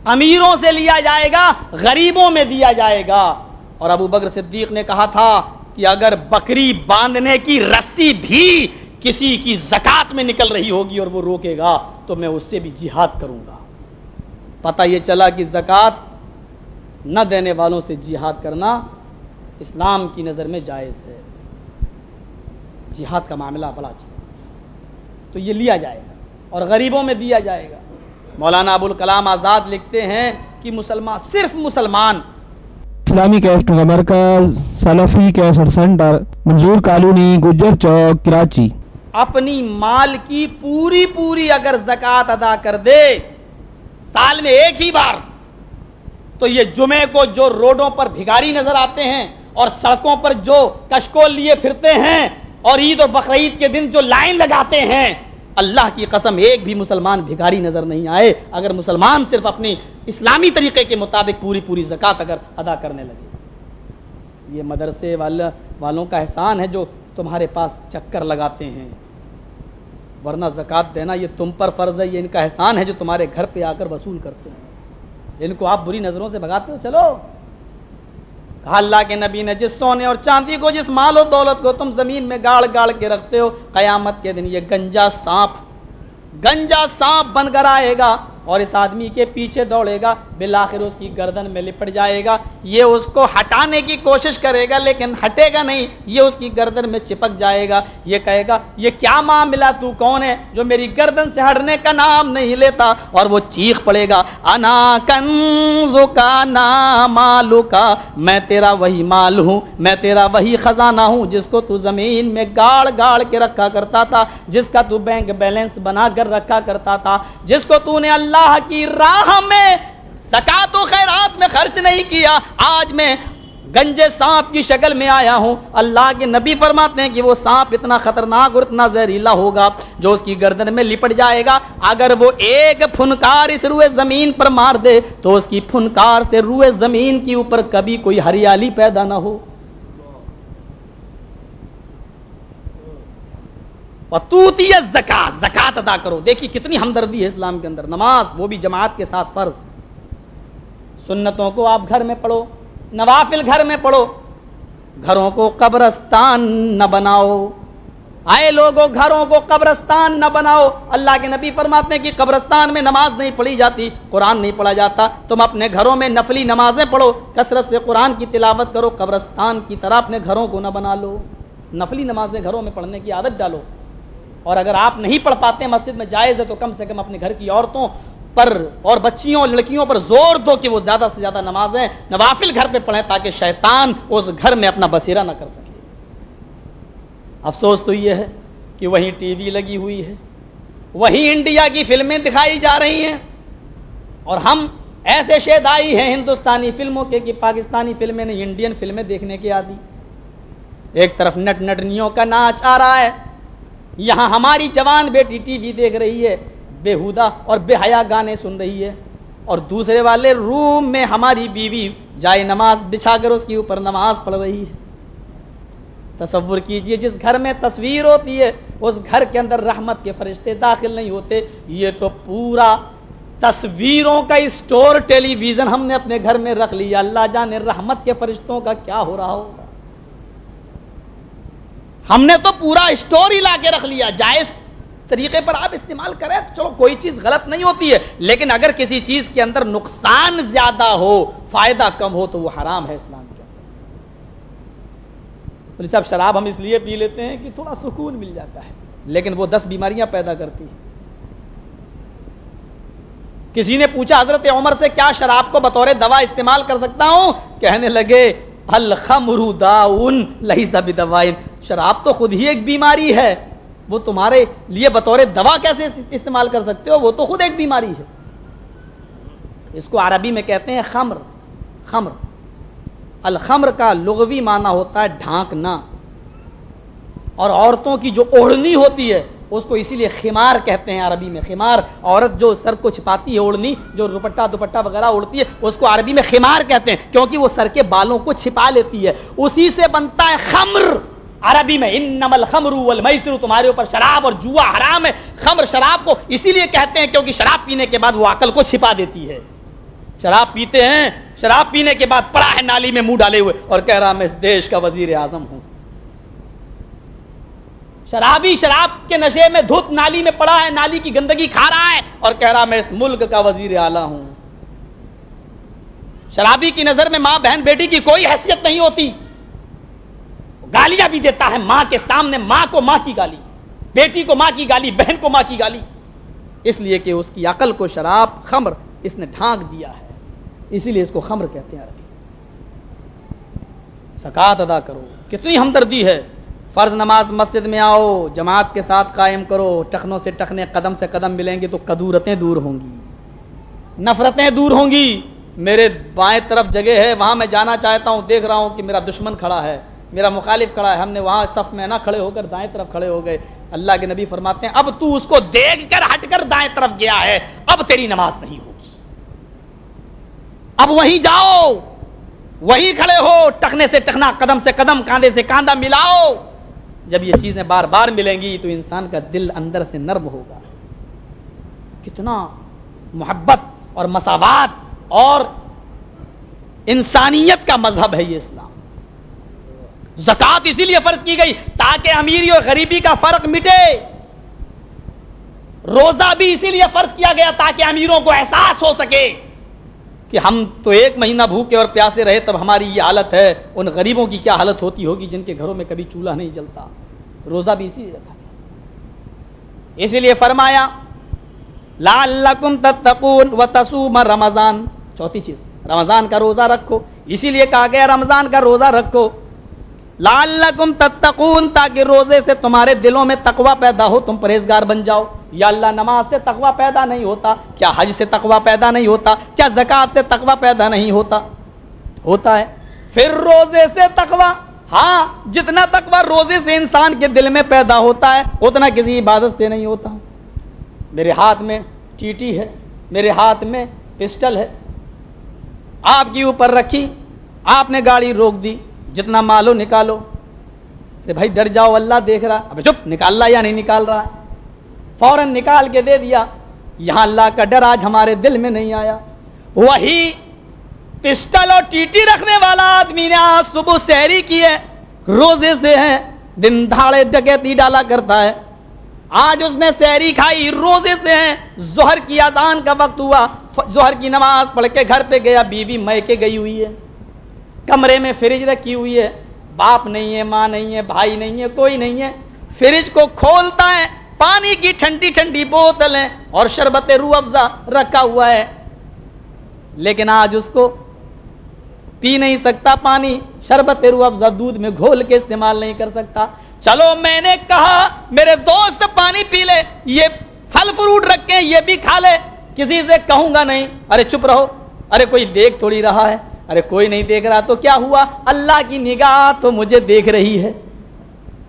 امیروں سے لیا جائے گا، غریبوں میں دیا جائے گا۔ اور ابو بکر صدیق نے کہا تھا کہ اگر بکری باندھنے کی رسی بھی کسی کی زکات میں نکل رہی ہوگی اور وہ روکے گا، تو میں اس سے بھی جہاد کروں گا۔ پتہ یہ چلا کہ زکات نہ دینے والوں سے جہاد کرنا اسلام کی نظر میں جائز ہے۔ جہاد کا معاملہ بڑا چاہیے تو یہ لیا جائے گا اور غریبوں میں دیا جائے گا۔ مولانا ابو الکلام آزاد لکھتے ہیں کہ مسلمان صرف مسلمان اسلامی کیسٹ کا مرکز سلفی cassette centre Manzoor colony Gujjar chowk Karachi. اپنی مال کی پوری پوری اگر زکات ادا کر دے سال میں ایک ہی بار تو یہ جمعے کو جو روڈوں پر بھگاری نظر آتے ہیں اور سڑکوں پر جو کشکول لیے پھرتے ہیں اور عید اور بقرعید کے دن جو لائن لگاتے ہیں، اللہ کی قسم ایک بھی مسلمان بھکاری نظر نہیں آئے۔ اگر مسلمان صرف اپنی اسلامی طریقے کے مطابق پوری پوری زکات اگر ادا کرنے لگے۔ یہ مدرسے والا والوں کا احسان ہے جو تمہارے پاس چکر لگاتے ہیں۔ ورنہ زکات دینا یہ تم پر فرض ہے، یہ ان کا احسان ہے جو تمہارے گھر پہ آ کر وصول کرتے ہیں۔ ان کو آپ بری نظروں سے بھگاتے ہو، چلو۔ ہاں اللہ کے نبی نے جس سونے اور چاندی کو، جس مال و دولت کو تم زمین میں گاڑ گاڑ کے رکھتے ہو، قیامت کے دن یہ گنجا سانپ گنجا سانپ بن کر آئے گا۔ اور اس آدمی کے پیچھے دوڑے گا، بالآخر اس کی گردن میں لپٹ جائے گا۔ یہ اس کو ہٹانے کی کوشش کرے گا، لیکن ہٹے گا نہیں، یہ اس کی گردن میں چپک جائے گا۔ یہ کہے گا، یہ کیا معاملہ تو کون ہے جو میری گردن سے ہٹنے کا نام نہیں لیتا؟ اور وہ چیخ پڑے گا، انا کنزو کا نامالو کا میں تیرا وہی مال ہوں، میں تیرا وہی خزانہ ہوں، جس کو تو زمین میں گاڑ گاڑ کے رکھا کرتا تھا، جس کا تو بینک بیلنس بنا کر رکھا کرتا تھا، جس کو تو نے اللہ اللہ کی راہ میں سکات و خیرات میں خرچ نہیں کیا، آج میں گنجے سانپ کی شکل میں آیا ہوں۔ اللہ کے نبی فرماتے ہیں کہ وہ سانپ اتنا خطرناک اور اتنا زہریلا ہوگا جو اس کی گردن میں لپٹ جائے گا۔ اگر وہ ایک پھنکار اس روئے زمین پر مار دے تو اس کی پھنکار سے روئے زمین کے اوپر کبھی کوئی ہریالی پیدا نہ ہو۔ زکات زکات ادا کرو۔ دیکھیے کتنی ہمدردی ہے اسلام کے اندر۔ نماز، وہ بھی جماعت کے ساتھ فرض۔ سنتوں کو آپ گھر میں پڑھو، نوافل گھر میں پڑھو۔ گھروں کو قبرستان نہ بناؤ۔ آئے لوگوں، گھروں کو قبرستان نہ بناؤ۔ اللہ کے نبی فرماتے ہیں کہ قبرستان میں نماز نہیں پڑھی جاتی، قرآن نہیں پڑھا جاتا۔ تم اپنے گھروں میں نفلی نمازیں پڑھو، کثرت سے قرآن کی تلاوت کرو، قبرستان کی طرح اپنے گھروں کو نہ بنا لو۔ نفلی نمازیں گھروں میں پڑھنے کی عادت ڈالو۔ اور اگر آپ نہیں پڑھ پاتے مسجد میں جائز ہے تو کم سے کم اپنے گھر کی عورتوں پر اور بچیوں اور لڑکیوں پر زور دو کہ وہ زیادہ سے زیادہ نمازیں نوافل گھر پہ پڑھیں تاکہ شیطان اس گھر میں اپنا بسیرا نہ کر سکے۔ افسوس تو یہ ہے کہ وہیں ٹی وی لگی ہوئی ہے وہی انڈیا کی فلمیں دکھائی جا رہی ہیں۔ اور ہم ایسے شیدائی ہیں ہندوستانی فلموں کے کہ پاکستانی فلمیں نہیں انڈین فلمیں دیکھنے کی عادی۔ ایک طرف نٹ نٹنیوں کا ناچ آ رہا ہے یہاں ہماری جوان بیٹی ٹی وی دیکھ رہی ہے بےحدہ اور بے حیا گانے سن رہی ہے۔ اور دوسرے والے روم میں ہماری بیوی جائے نماز بچھا کر اس کے اوپر نماز پڑھ رہی ہے۔ تصور کیجیے، جس گھر میں تصویر ہوتی ہے، اس گھر کے اندر رحمت کے فرشتے داخل نہیں ہوتے۔ یہ تو پورا تصویروں کا اسٹور ٹیلی ویژن ہم نے اپنے گھر میں رکھ لیا۔ اللہ جانے رحمت کے فرشتوں کا کیا ہو رہا ہوگا؟ ہم نے تو پورا اسٹور ہی لا کے رکھ لیا، جائز طریقے پر آپ استعمال کریں چلو کوئی چیز غلط نہیں ہوتی ہے۔ لیکن اگر کسی چیز کے اندر نقصان زیادہ ہو، فائدہ کم ہو، تو وہ حرام ہے اسلام کے اندر۔ جی، شراب ہم اس لیے پی لیتے ہیں کہ تھوڑا سکون مل جاتا ہے، لیکن وہ دس بیماریاں پیدا کرتی ہیں۔ کسی نے پوچھا، حضرت عمر سے، کیا شراب کو بطور دوا استعمال کر سکتا ہوں؟ کہنے لگے الخمر داؤن لہیسا بدوائن شراب تو خود ہی ایک بیماری ہے۔ وہ تمہارے لیے بطور دوا کیسے استعمال کر سکتے ہو؟ وہ تو خود ایک بیماری ہے۔ اس کو عربی میں کہتے ہیں خمر۔ خمر۔ الخمر کا لغوی معنی ہوتا ہے ڈھانکنا۔ اور عورتوں کی جو اوڑھنی ہوتی ہے اس کو اسی لیے خمار کہتے ہیں عربی میں، خمار، عورت جو سر کو چھپاتی ہے اوڑھنی، جو دوپٹہ دوپٹہ وغیرہ اڑتی ہے، اس کو عربی میں خمار کہتے ہیں، کیونکہ وہ سر کے بالوں کو چھپا لیتی ہے۔ اسی سے بنتا ہے خمر۔ عربی میں انم الخمر والمیسر تمہارے اوپر شراب اور جوا حرام ہے۔ خمر شراب کو اسی لیے کہتے ہیں کیونکہ شراب پینے کے بعد وہ عقل کو چھپا دیتی ہے۔ شراب پیتے ہیں، شراب پینے کے بعد پڑا ہے نالی میں منہ ڈالے ہوئے اور کہہ رہا میں اس دیش کا وزیر اعظم ہوں۔ شرابی شراب کے نشے میں دھوت نالی میں پڑا ہے، نالی کی گندگی کھا رہا ہے اور کہہ رہا میں اس ملک کا وزیر اعلیٰ ہوں۔ شرابی کی نظر میں ماں بہن بیٹی کی کوئی حیثیت نہیں ہوتی۔ گالیاں بھی دیتا ہے ماں کے سامنے، ماں کو ماں کی گالی، بیٹی کو ماں کی گالی، بہن کو ماں کی گالی۔ اس لیے کہ اس کی عقل کو شراب، خمر، اس نے ڈھانک دیا ہے۔ اسی لیے اس کو خمر کہتے ہیں عربی۔ سکات ادا کرو۔ کتنی ہمدردی ہے۔ فرض نماز مسجد میں آؤ، جماعت کے ساتھ قائم کرو، ٹخنوں سے ٹخنے، قدم سے قدم ملیں گے تو کدورتیں دور ہوں گی۔ نفرتیں دور ہوں گی۔ میرے بائیں طرف جگہ ہے، وہاں میں جانا چاہتا ہوں، دیکھ رہا ہوں کہ میرا دشمن کھڑا ہے، میرا مخالف کھڑا ہے۔ ہم نے وہاں صف میں نہ کھڑے ہو کر دائیں طرف کھڑے ہو گئے۔ اللہ کے نبی فرماتے ہیں، اب تو اس کو دیکھ کر ہٹ کر دائیں طرف گیا ہے، اب تیری نماز نہیں ہوگی۔ اب وہیں جاؤ، وہیں کھڑے ہو، ٹخنے سے ٹخنا، قدم سے قدم، کاندھے سے کاندھا ملاؤ۔ جب یہ چیزیں بار بار ملیں گی تو انسان کا دل اندر سے نرم ہوگا۔ کتنا محبت اور مساوات اور انسانیت کا مذہب ہے یہ اسلام۔ زکات اسی لیے فرض کی گئی تاکہ امیری اور غریبی کا فرق مٹے۔ روزہ بھی اسی لیے فرض کیا گیا تاکہ امیروں کو احساس ہو سکے۔ کہ ہم تو ایک مہینہ بھوکے اور پیاسے رہے، تب ہماری یہ حالت ہے، ان غریبوں کی کیا حالت ہوتی ہوگی جن کے گھروں میں کبھی چولہا نہیں جلتا؟ روزہ بھی اسی لیے رکھا اسی لیے فرمایا، لعلکم تتقون وتصوم رمضان۔ چوتھی چیز، رمضان کا روزہ رکھو۔ اسی لیے کہا گیا، رمضان کا روزہ رکھو۔ لعلکم تتقون، تاکہ روزے سے تمہارے دلوں میں تقوی پیدا ہو، تم پرہیزگار بن جاؤ۔ یا اللہ نماز سے تقوی پیدا نہیں ہوتا، کیا حج سے تقوی پیدا نہیں ہوتا، کیا زکات سے تقوی پیدا نہیں ہوتا؟ ہوتا ہے۔ پھر روزے سے تقوی ہاں جتنا تقوی روزے سے انسان کے دل میں پیدا ہوتا ہے، اتنا کسی عبادت سے نہیں ہوتا۔ میرے ہاتھ میں چیٹی ہے، میرے ہاتھ میں پسٹل ہے۔ آپ کی اوپر رکھی، آپ نے گاڑی روک دی، جتنا مالو نکالو۔ بھائی، ڈر جاؤ، اللہ دیکھ رہا۔ ابھی چپ، نکال رہا یا نہیں نکال رہا؟ فوراً نکال کے دے دیا۔ یہاں اللہ کا ڈر آج ہمارے دل میں نہیں آیا۔ وہی پسٹل اور ٹیٹی رکھنے والا آدمی نے آج صبح سہری کی ہے۔ روزے سے ہے دن دھاڑے ڈکیتی ڈالا کرتا ہے۔ آج اس نے سہری کھائی، روزے سے ہیں۔ زہر کی آزان کا وقت ہوا۔ زہر کی نماز پڑھ کے گھر پہ گیا، بیوی مے کے گئی ہوئی ہے۔ کمرے میں فریج رکھی ہوئی ہے۔ باپ نہیں ہے، ماں نہیں ہے، بھائی نہیں ہے، کوئی نہیں ہے۔ فریج کو کھولتا ہے۔ پانی کی ٹھنڈی ٹھنڈی بوتل ہے اور شربت روح افزا رکھا ہوا ہے۔ لیکن آج اس کو پی نہیں سکتا پانی، شربت روح افزا دودھ میں گھول کے استعمال نہیں کر سکتا۔ چلو میں نے کہا، میرے دوست پانی پی لے، یہ پھل فروٹ رکھے، یہ بھی کھا لے۔ کسی سے کہوں گا نہیں۔ ارے چپ رہو۔ ارے کوئی دیکھ تھوڑی رہا ہے۔ ارے کوئی نہیں دیکھ رہا۔ تو کیا ہوا؟ اللہ کی نگاہ تو مجھے دیکھ رہی ہے۔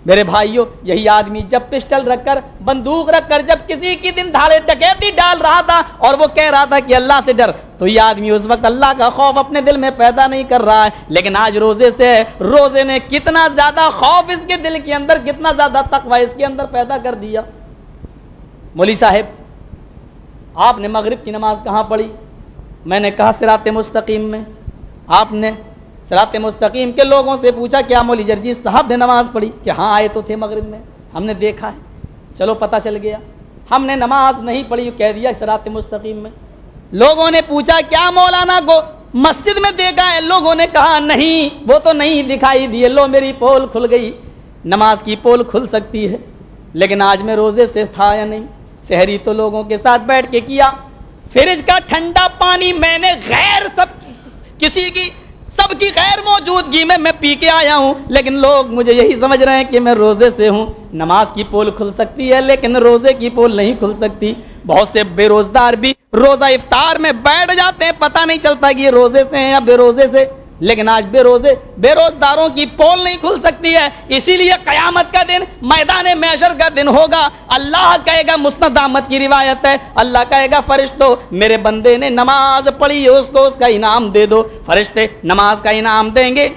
میرے بھائیوں یہی آدمی جب پسٹل رکھ کر، بندوق رکھ کر جب کسی کی دن ڈھالے ڈکیتی ڈال رہا تھا اور وہ کہہ رہا تھا کہ اللہ سے ڈر، تو یہ آدمی اس وقت اللہ کا خوف اپنے دل میں پیدا نہیں کر رہا ہے۔ لیکن آج روزے سے، روزے نے کتنا زیادہ خوف اس کے دل کے اندر، کتنا زیادہ تقوی اس کے اندر پیدا کر دیا۔ مولی صاحب، آپ نے مغرب کی نماز کہاں پڑھی؟ میں نے کہا سرات مستقیم میں۔ آپ نے سرات مستقیم کے لوگوں سے پوچھا کیا مولی جرجی جی، صاحب نے نماز پڑھی کہ ہاں آئے تو تھے مغرب میں، ہم نے دیکھا ہے۔ چلو پتہ چل گیا۔ ہم نے نماز نہیں پڑھی، کہہ دیا سرات مستقیم میں۔ لوگوں نے پوچھا، کیا مولانا کو مسجد میں دیکھا ہے؟ لوگوں نے کہا، نہیں، وہ تو نہیں دکھائی دیے۔ لو، میری پول کھل گئی۔ نماز کی پول کھل سکتی ہے، لیکن آج میں روزے سے تھا یا نہیں؟ شہری تو لوگوں کے ساتھ بیٹھ کے کیا؟ فریج کا ٹھنڈا پانی میں نے غیر سب کسی کی سب کی غیر موجودگی میں میں پی کے آیا ہوں، لیکن لوگ مجھے یہی سمجھ رہے ہیں کہ میں روزے سے ہوں۔ نماز کی پول کھل سکتی ہے، لیکن روزے کی پول نہیں کھل سکتی۔ بہت سے بے روزدار بھی روزہ افطار میں بیٹھ جاتے ہیں، پتہ نہیں چلتا کہ یہ روزے سے ہیں یا بے روزے سے۔ لیکن آج بے روزے بے روزداروں کی پول نہیں کھل سکتی ہے۔ اسی لیے قیامت کا دن، میدان میشر کا دن ہوگا۔ اللہ کہے گا، مسند احمد کی روایت ہے۔ اللہ کہے گا، فرشتو، میرے بندے نے نماز پڑھی اس کو اس کا انعام دے دو۔ فرشتے نماز کا انعام دیں گے۔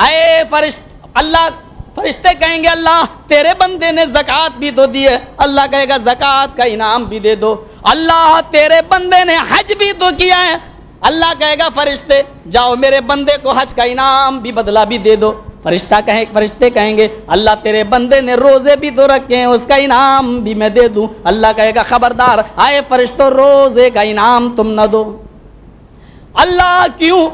اے فرشت، اللہ، فرشتے کہیں گے، اللہ، تیرے بندے نے زکات بھی تو دی ہے۔ اللہ کہے گا زکات کا انعام بھی دے دو۔ اللہ، تیرے بندے نے حج بھی تو کیا ہے۔ اللہ کہے گا، فرشتے، جاؤ میرے بندے کو حج کا انعام بھی بدلا بھی دے دو۔ فرشتہ کہیں فرشتے کہیں گے، اللہ تیرے بندے نے روزے بھی تو رکھے ہیں، اس کا انعام بھی میں دے دوں۔ اللہ کہے گا، خبردار، آئے فرشتوں روزے کا انعام تم نہ دو۔ اللہ کیوں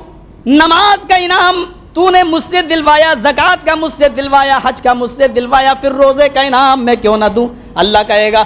نماز کا انعام تو نے مجھ سے دلوایا، زکات کا مجھ سے دلوایا، حج کا مجھ سے دلوایا، پھر روزے کا انعام میں کیوں نہ دوں؟ اللہ کہے گا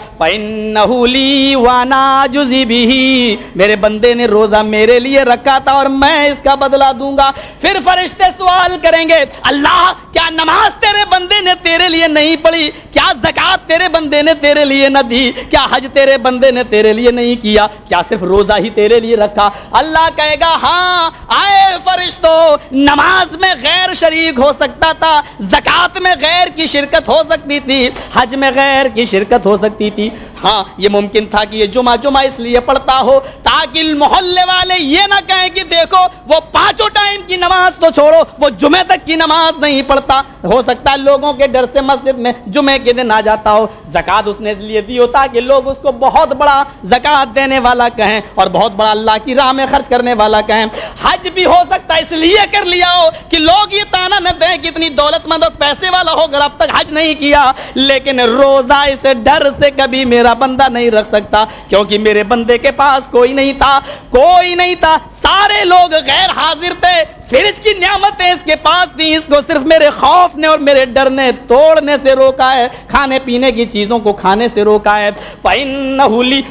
وانا بھی میرے بندے نے روزہ میرے لیے رکھا تھا اور میں اس کا بدلہ دوں گا۔ پھر فرشتے سوال کریں گے، اللہ کیا نماز تیرے بندے نے تیرے لیے نہیں پڑھی؟ کیا زکات تیرے بندے نے تیرے لیے نہ دی؟ کیا حج تیرے بندے نے تیرے لیے نہیں کیا؟ کیا صرف روزہ ہی تیرے لیے رکھا؟ اللہ کہے گا ہاں آئے فرشتو، نماز میں غیر شریک ہو سکتا تھا زکات میں غیر کی شرکت ہو سکتی تھی، حج میں غیر کی شرکت شرکت ہو سکتی تھی۔ ہاں یہ ممکن تھا کہ یہ جمعہ جمعہ اس لیے پڑھتا ہو تاکہ محلے والے یہ نہ کہیں کہ دیکھو، وہ پانچوں ٹائم کی نماز تو چھوڑو، وہ جمعے تک کی نماز نہیں پڑھتا۔ ہو سکتا ہے لوگوں کے ڈر سے مسجد میں جمعے کے دن آ جاتا ہو۔ زکات اس نے اس لیے دی ہو تاکہ لوگ اس کو بہت بڑا زکات دینے والا کہیں اور بہت بڑا اللہ کی راہ میں خرچ کرنے والا کہیں۔ حج بھی ہو سکتا ہے، اس لیے کر لیا ہو کہ لوگ یہ تانا نہ دیں کہ اتنی دولت مند اور پیسے والا ہو گر اب تک حج نہیں کیا۔ لیکن روزہ اس ڈر سے کبھی میرا بندہ نہیں رکھ سکتا، کیونکہ میرے بندے کے پاس کوئی نہیں تھا، کوئی نہیں تھا۔ سارے لوگ غیر حاضر تھے۔ فرج کی نعمتیں اس کے پاس تھی اس کو صرف میرے خوف نے اور میرے ڈر نے توڑنے سے روکا ہے۔ کھانے پینے کی چیزوں کو کھانے سے روکا ہے۔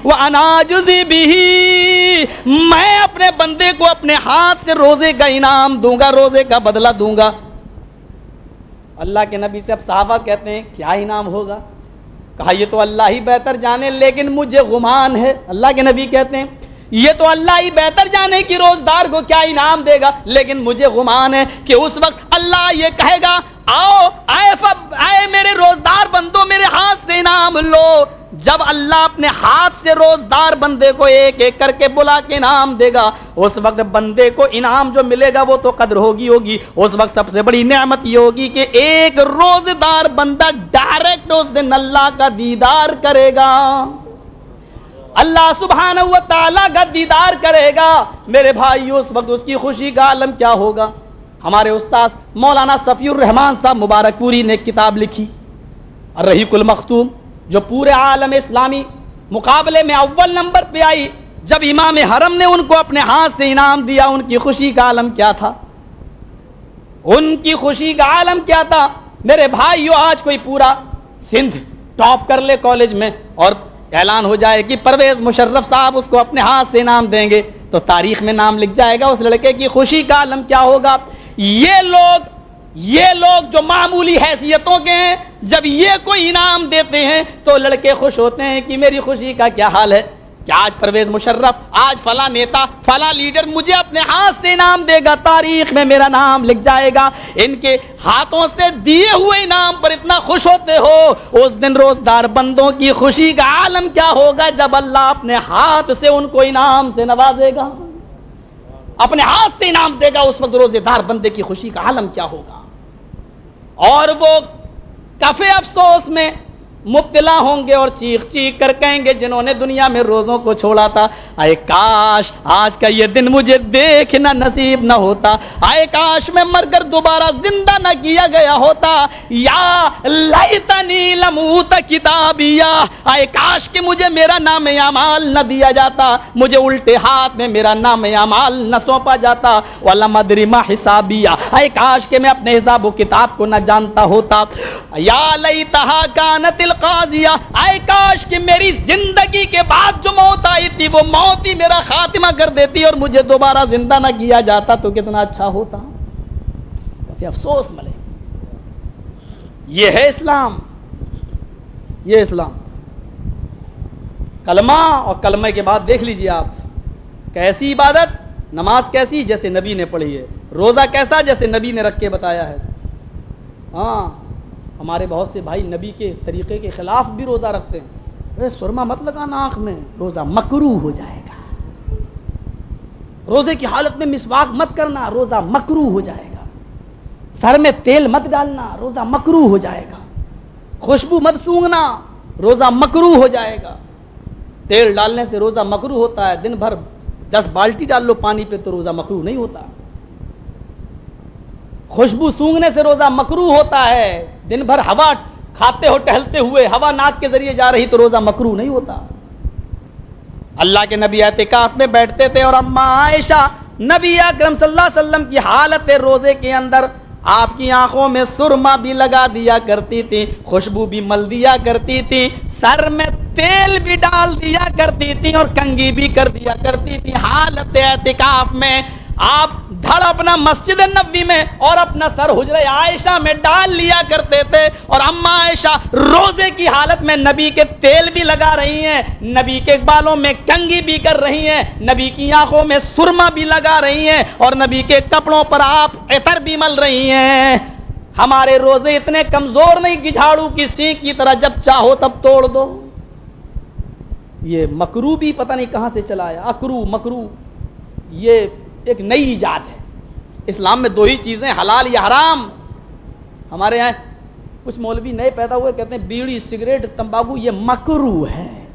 وہ اناج بھی میں اپنے بندے کو اپنے ہاتھ سے روزے کا انعام دوں گا، روزے کا بدلہ دوں گا۔ اللہ کے نبی سے اب صحابہ کہتے ہیں، کیا انعام ہوگا؟ کہا، یہ تو اللہ ہی بہتر جانے، لیکن مجھے گمان ہے۔ اللہ کے نبی کہتے ہیں، یہ تو اللہ ہی بہتر جانے کی روزدار کو کیا انعام دے گا؟ لیکن مجھے گمان ہے کہ اس وقت اللہ یہ کہے گا، آؤ، آئے آئے میرے روزدار بندو، میرے ہاتھ سے انعام لو۔ جب اللہ اپنے ہاتھ سے روزدار بندے کو ایک ایک کر کے بلا کے انعام دے گا، اس وقت بندے کو انعام جو ملے گا وہ تو قدر ہوگی ہوگی۔ اس وقت سب سے بڑی نعمت یہ ہوگی کہ ایک روزدار بندہ ڈائریکٹ اس دن اللہ کا دیدار کرے گا۔ اللہ سبحانہ و تعالیٰ کا دیدار کرے گا۔ میرے بھائی، اس وقت اس کی خوشی کا عالم کیا ہوگا؟ ہمارے استاذ مولانا صفی الرحمان صاحب مبارک پوری نے ایک کتاب لکھی رہی کل مختوم جو پورے عالم اسلامی مقابلے میں اول نمبر پہ آئی، جب امام حرم نے ان کو اپنے ہاتھ سے انعام دیا، ان کی خوشی کا عالم کیا تھا؟ ان کی خوشی کا عالم کیا تھا؟ میرے بھائیو، آج کوئی پورا سندھ ٹاپ کر لے کالج میں اور اعلان ہو جائے کہ پرویز مشرف صاحب اس کو اپنے ہاتھ سے انعام دیں گے، تو تاریخ میں نام لکھ جائے گا، اس لڑکے کی خوشی کا عالم کیا ہوگا؟ یہ لوگ یہ لوگ جو معمولی حیثیتوں کے ہیں، جب یہ کوئی انعام دیتے ہیں تو لڑکے خوش ہوتے ہیں کہ میری خوشی کا کیا حال ہے؟ کہ آج پرویز مشرف، آج فلاں نیتا، فلاں لیڈر مجھے اپنے ہاتھ سے انعام دے گا؟ تاریخ میں میرا نام لکھ جائے گا۔ ان کے ہاتھوں سے دیے ہوئے انعام پر اتنا خوش ہوتے ہو، اس دن روزدار بندوں کی خوشی کا عالم کیا ہوگا جب اللہ اپنے ہاتھ سے ان کو انعام سے نوازے گا؟ اپنے ہاتھ سے انعام دے گا، اس وقت روزے دار بندے کی خوشی کا عالم کیا ہوگا؟ اور وہ کفے افسوس میں مبتلا ہوں گے اور چیخ چیخ کر کہیں گے جنہوں نے دنیا میں روزوں کو چھوڑا تھا۔ آئے کاش، آج کا یہ دن مجھے دیکھنا نصیب نہ ہوتا۔ آئے کاش میں مر کر دوبارہ زندہ نہ کیا گیا ہوتا۔ یا لائتنی لموت کتابیا۔ آئے کاش کہ مجھے میرا نام اعمال نہ دیا جاتا۔ مجھے الٹے ہاتھ میں میرا نام اعمال نہ سونپا جاتا۔ والا مدری ما حسابیا۔ آئے کاش کہ میں اپنے حساب و کتاب کو نہ جانتا ہوتا۔ یا لیتہا کانت القاضیہ آئے کاش کہ میری زندگی کے بعد جو موت آئی تھی، وہ موت ہی میرا خاتمہ کر دیتی اور مجھے دوبارہ زندہ نہ کیا جاتا، تو کتنا اچھا ہوتا۔ افسوس ملے۔ یہ ہے اسلام۔ یہ اسلام۔ کلمہ اور کلمہ کے بعد دیکھ لیجیے آپ۔ کیسی عبادت؟ نماز کیسی؟ جیسے نبی نے پڑھی ہے۔ روزہ کیسا؟ جیسے نبی نے رکھ کے بتایا ہے۔ ہاں۔ ہمارے بہت سے بھائی نبی کے طریقے کے خلاف بھی روزہ رکھتے ہیں۔ سرما مت لگانا آنکھ میں، روزہ مکرو ہو جائے گا۔ روزے کی حالت میں مسواک مت کرنا، روزہ مکرو ہو جائے گا۔ سر میں تیل مت ڈالنا، روزہ مکرو ہو جائے گا۔ خوشبو مت سونگنا، روزہ مکرو ہو جائے گا۔ تیل ڈالنے سے روزہ مکرو ہوتا ہے، دن بھر دس بالٹی ڈال لو پانی پہ تو روزہ مکرو نہیں ہوتا۔ خوشبو سونگنے سے روزہ مکرو ہوتا ہے۔ دن بھر ہوا کھاتے ہو، ٹہلتے ہوئے ہوا ناک کے ذریعے جا رہی تو روزہ مکرو نہیں ہوتا۔ اللہ کے نبی اعتکاف میں بیٹھتے تھے اور اما عائشہ، نبی اکرم صلی اللہ علیہ وسلم کی حالت روزے کے اندر آپ کی آنکھوں میں سرما بھی لگا دیا کرتی تھی، خوشبو بھی مل دیا کرتی تھی، سر میں تیل بھی ڈال دیا کرتی تھی اور کنگی بھی کر دیا کرتی تھی۔ حالت اعتکاف میں آپ دھڑ اپنا مسجد نبی میں اور اپنا سر حجر عائشہ میں ڈال لیا کرتے تھے اور اما عائشہ روزے کی حالت میں نبی کے تیل بھی لگا رہی ہیں، نبی کے بالوں میں کنگی بھی کر رہی ہیں، نبی کی آنکھوں میں سرما بھی لگا رہی ہیں اور نبی کے کپڑوں پر آپ اتر بھی مل رہی ہیں۔ ہمارے روزے اتنے کمزور نہیں کہ جھاڑو کی سینک کی طرح، جب چاہو تب توڑ دو۔ یہ مکرو بھی پتہ نہیں کہاں سے چلا اکرو، مکرو، یہ ایک نئی ایجاد ہے۔ اسلام میں دو ہی چیزیں، حلال یا حرام۔ ہمارے یہاں کچھ مولوی نئے پیدا ہوئے، کہتے ہیں بیڑی، سگریٹ، تمباکو، یہ مکرو ہے۔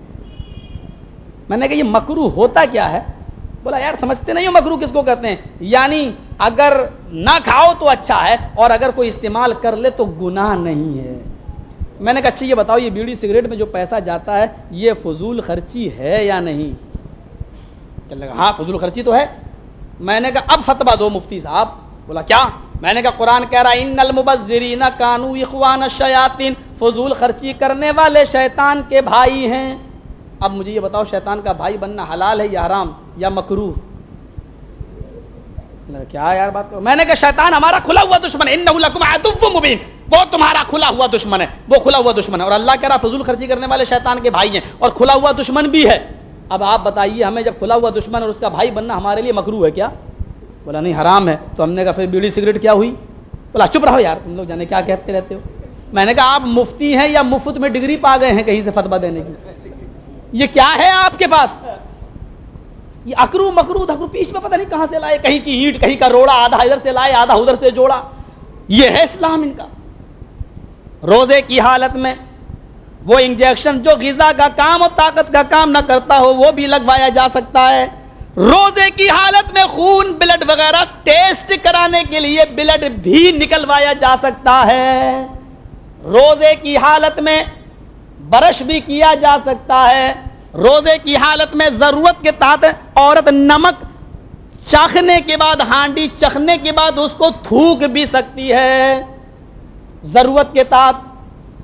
میں نے کہا، یہ مکرو ہوتا کیا ہے؟ بولا، یار، سمجھتے نہیں ہو مکرو کس کو کہتے ہیں؟ یعنی اگر نہ کھاؤ تو اچھا ہے، اور اگر کوئی استعمال کر لے تو گناہ نہیں ہے۔ میں نے کہا اچھا یہ بتاؤ، یہ بیڑی، سگریٹ میں جو پیسہ جاتا ہے، یہ فضول خرچی ہے یا نہیں؟ لگا ہاں فضول خرچی تو ہے۔ میں نے کہا، اب فتوا دو مفتی صاحب۔ بولا، کیا؟ میں نے کہا، قرآن کہہ رہا ان المبذرین کانو اخوان الشیاطین، فضول خرچی کرنے والے شیطان کے بھائی ہیں۔ اب مجھے یہ بتاؤ، شیطان کا بھائی بننا حلال ہے یا حرام یا مکرو کیا یار بات کرو؟ میں نے کہا، شیطان ہمارا کھلا ہوا دشمن ہے لکم عدو مبین۔ وہ تمہارا کھلا ہوا دشمن ہے، وہ کھلا ہوا دشمن ہے۔ اور اللہ کہہ رہا فضول خرچی کرنے والے شیطان کے بھائی ہیں اور کھلا ہوا دشمن بھی ہے۔ اب آپ بتائیے ہمیں جب کھلا ہوا دشمن اور اس کا بھائی بننا ہمارے لیے مکرو ہے کیا؟ بولا نہیں، حرام ہے۔ تو ہم نے کہا پھر بیڑی سگریٹ کیا ہوئی؟ بولا چپ رہو یار، تم لوگ جانے کیا کہتے رہتے ہو؟ میں نے کہا آپ مفتی ہیں یا مفت میں ڈگری پا گئے ہیں کہیں سے فتوا دینے کی؟ یہ کیا ہے آپ کے پاس؟ یہ اکرو مکرو دھکرو پیچھ میں پتہ نہیں کہاں سے لائے، کہیں کی اینٹ، کہیں کا روڑا، آدھا ادھر سے لائے، آدھا ادھر سے جوڑا۔ یہ ہے اسلام ان کا۔ روزے کی حالت میں وہ انجیکشن جو غذا کا کام اور طاقت کا کام نہ کرتا ہو، وہ بھی لگوایا جا سکتا ہے۔ روزے کی حالت میں خون بلڈ وغیرہ ٹیسٹ کرانے کے لیے بلڈ بھی نکلوایا جا سکتا ہے۔ روزے کی حالت میں برش بھی کیا جا سکتا ہے۔ روزے کی حالت میں ضرورت کے تحت عورت نمک چکھنے کے بعد، ہانڈی چکھنے کے بعد اس کو تھوک بھی سکتی ہے۔ ضرورت کے تحت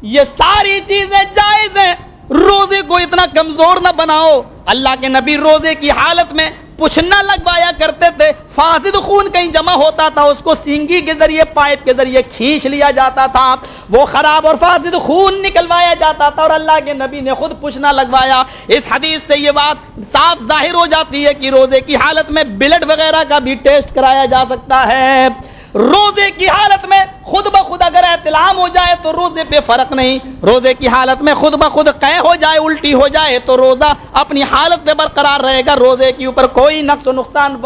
یہ ساری چیزیں جائز ہیں۔ روزے کو اتنا کمزور نہ بناؤ۔ اللہ کے نبی روزے کی حالت میں پوچھنا لگوایا کرتے تھے۔ فاسد خون کہیں جمع ہوتا تھا، اس کو سینگی کے ذریعے، پائپ کے ذریعے کھینچ لیا جاتا تھا۔ وہ خراب اور فاسد خون نکلوایا جاتا تھا اور اللہ کے نبی نے خود پوچھنا لگوایا۔ اس حدیث سے یہ بات صاف ظاہر ہو جاتی ہے کہ روزے کی حالت میں بلڈ وغیرہ کا بھی ٹیسٹ کرایا جا سکتا ہے۔ روزے کی حالت میں خود بخود اگر احتلام ہو جائے تو روزے پہ فرق نہیں۔ روزے کی حالت میں خود بخود قے ہو جائے، الٹی ہو جائے تو روزہ اپنی حالت پہ برقرار رہے گا۔ روزے کے اوپر کوئی نقص و نقصان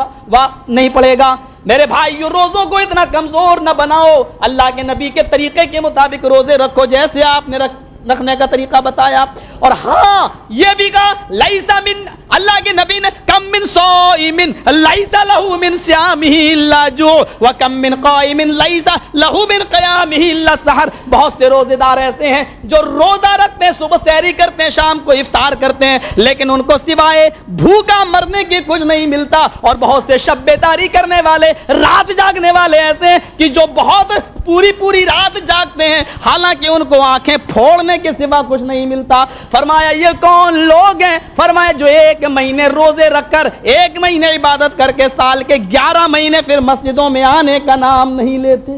نہیں پڑے گا۔ میرے بھائی روزوں کو اتنا کمزور نہ بناؤ۔ اللہ کے نبی کے طریقے کے مطابق روزے رکھو۔ جیسے آپ نے رکھ رکھنے کا طریقہ بتایا اور ہاں یہ بھی کہا لائسا من اللہ کے نبی نے کم من صائم لائسا لہو من صیامہ الا جو وکم من قائم لائسا لہو من قیامہ الا سحر بہت سے روزے دار ایسے ہیں جو روزہ رکھتے ہیں، صبح سحری کرتے ہیں، شام کو افطار کرتے ہیں، لیکن ان کو سوائے بھوکا مرنے کی کچھ نہیں ملتا اور بہت سے شب بیداری کرنے والے، رات جاگنے والے ایسے ہیں کہ جو بہت پوری پوری رات جاگتے ہیں، حالانکہ ان کو آنکھیں پھوڑنے کے سوا کچھ نہیں ملتا۔ فرمایا، یہ کون لوگ ہیں؟ فرمایا، جو ایک مہینے روزے رکھ کر، ایک مہینے عبادت کر کے سال کے گیارہ مہینے پھر مسجدوں میں آنے کا نام نہیں لیتے۔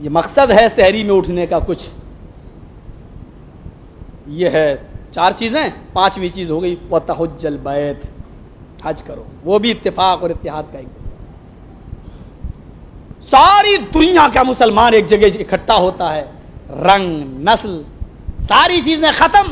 یہ مقصد ہے شہری میں اٹھنے کا کچھ۔ یہ ہے چار چیزیں، پانچویں چیز ہو گئی پتحجل بیت حج کرو۔ وہ بھی اتفاق اور اتحاد کا ایک۔ ساری دنیا کا مسلمان ایک جگہ اکٹھا ہوتا ہے۔ رنگ، نسل، ساری چیزیں ختم۔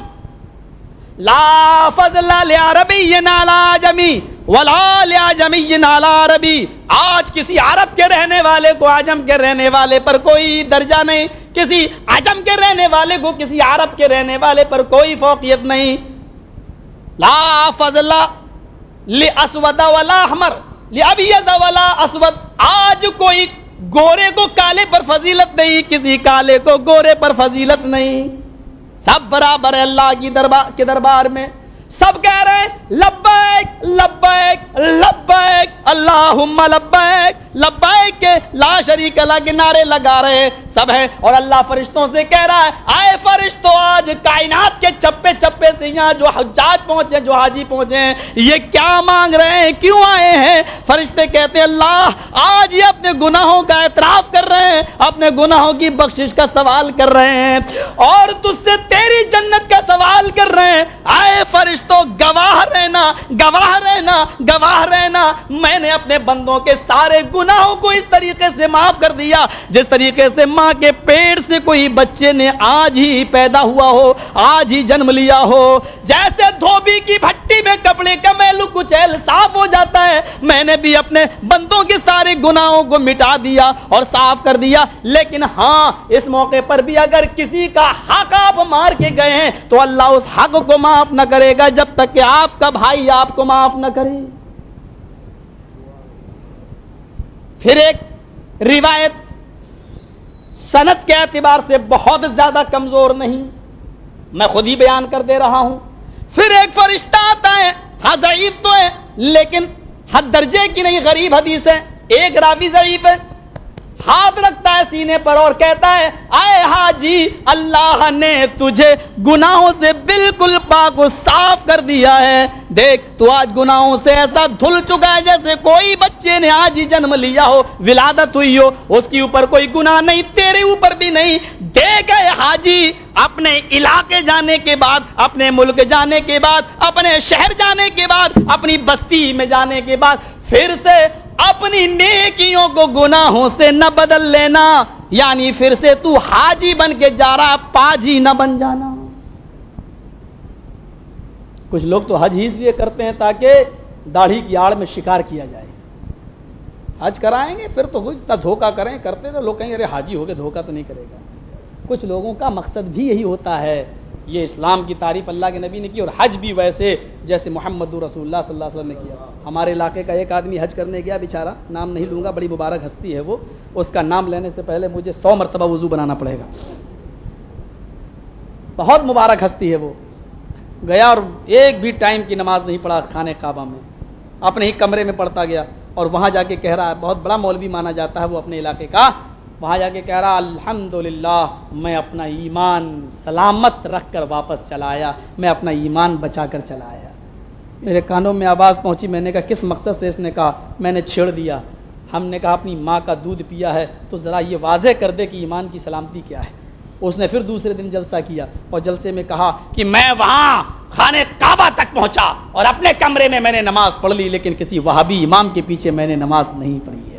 لا فضل عربی نالا جمی، ولا جمی نالا عربی۔ آج کسی عرب کے رہنے والے کو آجم کے رہنے والے پر کوئی درجہ نہیں۔ کسی آجم کے رہنے والے کو، کسی عرب کے رہنے والے پر کوئی فوقیت نہیں۔ لا فضل اسود ولا احمر ابید ولا اسود۔ آج کوئی گورے کو کالے پر فضیلت نہیں، کسی کالے کو گورے پر فضیلت نہیں۔ سب برابر ہے اللہ کی دربار کے دربار میں۔ سب کہہ رہے ہیں، لبیک لبیک لبیک، اللہم لبیک لبیک کے لا شریک اللہ کے نعرے لگا رہے سب ہے اور اللہ فرشتوں سے کہہ رہا ہے، آئے فرشتوں آج کائنات کے چپے چپے سے یہاں جو حجاج پہنچے، جو حاجی پہنچے ہیں، یہ کیا مانگ رہے ہیں؟ کیوں آئے ہیں؟ فرشتے کہتے ہیں، اللہ، آج یہ اپنے گناہوں کا اعتراف کر رہے ہیں، اپنے گناہوں کی بخشش کا سوال کر رہے ہیں۔ اور تجھ سے تیری جنت کا سوال کر رہے ہیں۔ آئے فرشتوں گواہ رہنا گواہ رہنا گواہ رہنا۔ میں نے اپنے بندوں کے سارے گناہوں کو اس طریقے سے معاف کر دیا، جس طریقے سے ماں کے پیڑ سے کوئی بچے نے آج ہی پیدا ہوا ہو، آج ہی جنم لیا ہو۔ جیسے دھوبی کی بھٹی میں کپڑے کا میلو کچیل صاف ہو جاتا ہے، میں نے بھی اپنے بندوں کے سارے گناہوں کو مٹا دیا اور صاف کر دیا۔ لیکن ہاں اس موقع پر بھی اگر کسی کا حق آپ مار کے گئے ہیں، تو اللہ اس حق کو معاف نہ کرے گا جب تک کہ آپ کا بھائی آپ کو معاف نہ کرے۔ پھر ایک روایت صنعت کے اعتبار سے بہت زیادہ کمزور نہیں میں خود ہی بیان کر دے رہا ہوں پھر ایک فرشتہ آتا ہے ہاں ضعیف تو ہے، لیکن حد درجے کی نہیں، غریب حدیث ہے، ایک راوی ضعیف ہے ہاتھ رکھتا ہے سینے پر اور کہتا ہے، آئے حاجی، اللہ نے تجھے گناہوں سے بالکل پاک و صاف کر دیا ہے۔ دیکھ، تو آج گناہوں سے ایسا دھل چکا ہے جیسے کوئی بچے نے آج ہی جنم لیا ہو، ولادت ہوئی ہو۔ اس کی اوپر کوئی گناہ نہیں، تیرے اوپر بھی نہیں۔ دیکھ گئے حاجی، اپنے علاقے جانے کے بعد، اپنے ملک جانے کے بعد، اپنے شہر جانے کے بعد، اپنی بستی میں جانے کے بعد، پھر سے اپنی نیکیوں کو گناہوں سے نہ بدل لینا یعنی پھر سے تو حاجی بن کے جا رہا، پاجی نہ بن جانا۔ کچھ لوگ تو حج ہی اس لیے کرتے ہیں تاکہ داڑھی کی آڑ میں شکار کیا جائے۔ حج کرائیں گے، پھر تو اتنا دھوکہ کریں، کرتے تو لوگ کہیں ارے حاجی ہو گئے، دھوکہ تو نہیں کرے گا۔ کچھ لوگوں کا مقصد بھی یہی ہوتا ہے یہ اسلام کی تعریف اللہ کے نبی نے کی اور حج بھی ویسے جیسے محمد رسول اللہ صلی اللہ علیہ وسلم نے کیا۔ ہمارے علاقے کا ایک آدمی حج کرنے گیا بیچارہ، نام نہیں لوں گا، بڑی مبارک ہستی ہے وہ۔ اس کا نام لینے سے پہلے مجھے سو مرتبہ وضو بنانا پڑے گا۔ بہت مبارک ہستی ہے وہ۔ گیا اور ایک بھی ٹائم کی نماز نہیں پڑھا خانے کعبہ میں۔ اپنے ہی کمرے میں پڑھتا گیا اور وہاں جا کے کہہ رہا ہے، بہت بڑا مولوی مانا جاتا ہے وہ اپنے علاقے کا۔ وہاں جا کے کہہ رہا الحمد میں اپنا ایمان سلامت رکھ کر واپس چلایا، میں اپنا ایمان بچا کر چلایا۔ میرے کانوں میں آواز پہنچی، میں نے کہا، کس مقصد سے اس نے کہا؟ میں نے چھیڑ دیا۔ ہم نے کہا، اپنی ماں کا دودھ پیا ہے، تو ذرا یہ واضح کر دے کہ ایمان کی سلامتی کیا ہے۔ اس نے پھر دوسرے دن جلسہ کیا اور جلسے میں کہا کہ میں وہاں خانے کعبہ تک پہنچا اور اپنے کمرے میں میں نے نماز پڑھ لی، لیکن کسی وہابی امام کے پیچھے میں نے نماز نہیں پڑھی ہے۔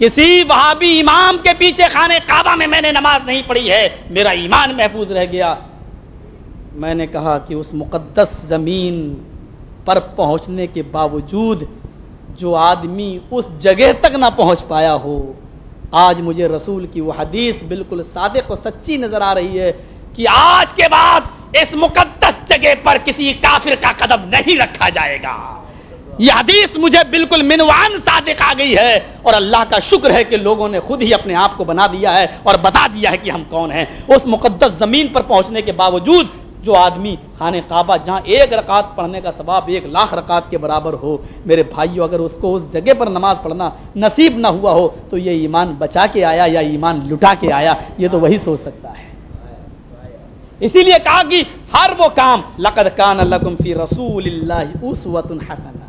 کسی وہابی امام کے پیچھے خانے کعبہ میں میں نے نماز نہیں پڑھی ہے، میرا ایمان محفوظ رہ گیا۔ میں نے کہا کہ اس مقدس زمین پر پہنچنے کے باوجود جو آدمی اس جگہ تک نہ پہنچ پایا ہو، آج مجھے رسول کی وہ حدیث بالکل صادق و سچی نظر آ رہی ہے کہ آج کے بعد اس مقدس جگہ پر کسی کافر کا قدم نہیں رکھا جائے گا۔ یہ حدیث مجھے بالکل منوان صادق آ گئی ہے اور اللہ کا شکر ہے کہ لوگوں نے خود ہی اپنے آپ کو بنا دیا ہے اور بتا دیا ہے کہ ہم کون ہیں۔ اس مقدس زمین پر پہنچنے کے باوجود جو آدمی خانہ کعبہ جہاں ایک رکعت پڑھنے کا ثواب ایک لاکھ رکعت کے برابر ہو، میرے بھائیو، اگر اس کو اس جگہ پر نماز پڑھنا نصیب نہ ہوا ہو، تو یہ ایمان بچا کے آیا یا ایمان لٹا کے آیا؟ یہ تو وہی سوچ سکتا ہے۔ اسی لیے کہا کہ ہر وہ کام، لقد کان لکم فی رسول اللہ اسوۃ حسنہ۔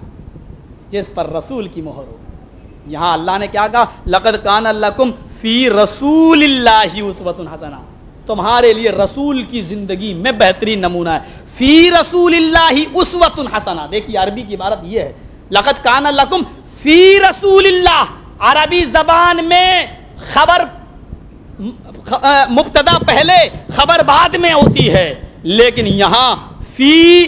جس پر رسول کی مہر ہو۔ یہاں اللہ نے کیا کہا؟ لقد کان لکم فی رسول اللہ اسوۃ حسنہ۔ تمہارے لیے رسول کی زندگی میں بہترین نمونہ ہے۔ فی رسول اللہ اسوت الحسنہ دیکھیے، عربی کی عبارت یہ ہے۔ لقت کان لکم فی رسول اللہ۔ عربی زبان میں خبر، مبتدا پہلے، خبر بعد میں ہوتی ہے۔ لیکن یہاں فی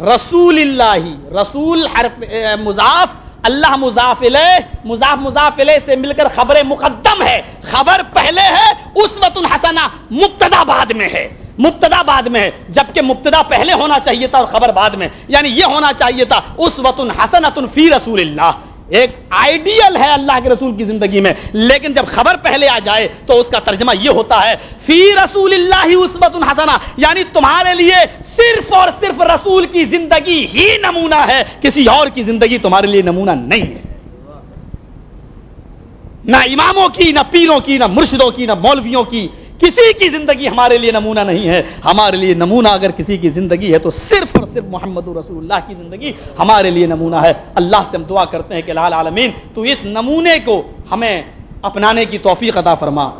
رسول اللہ، رسول حرف مضاف، اللہ مضاف مضاف مضاف سے مل کر خبر مقدم ہے۔ خبر پہلے ہے اس وقت الحسنہ، مبتدا بعد میں ہے۔ مبتدا بعد میں ہے، جبکہ مبتدا پہلے ہونا چاہیے تھا اور خبر بعد میں۔ یعنی یہ ہونا چاہیے تھا اس وقت حسنۃ فی رسول اللہ۔ ایک آئیڈیل ہے اللہ کے رسول کی زندگی میں، لیکن جب خبر پہلے آ جائے تو اس کا ترجمہ یہ ہوتا ہے، فی رسول اللہ اسبت الحسنہ یعنی تمہارے لیے صرف اور صرف رسول کی زندگی ہی نمونہ ہے، کسی اور کی زندگی تمہارے لیے نمونہ نہیں ہے۔ نہ اماموں کی، نہ پیروں کی، نہ مرشدوں کی، نہ مولویوں کی کسی کی زندگی ہمارے لیے نمونہ نہیں ہے، ہمارے لیے نمونہ اگر کسی کی زندگی ہے تو صرف اور صرف محمد رسول اللہ کی زندگی ہمارے لیے نمونہ ہے۔ اللہ سے ہم دعا کرتے ہیں کہ لال عالمین تو اس نمونے کو ہمیں اپنانے کی توفیق عطا فرما۔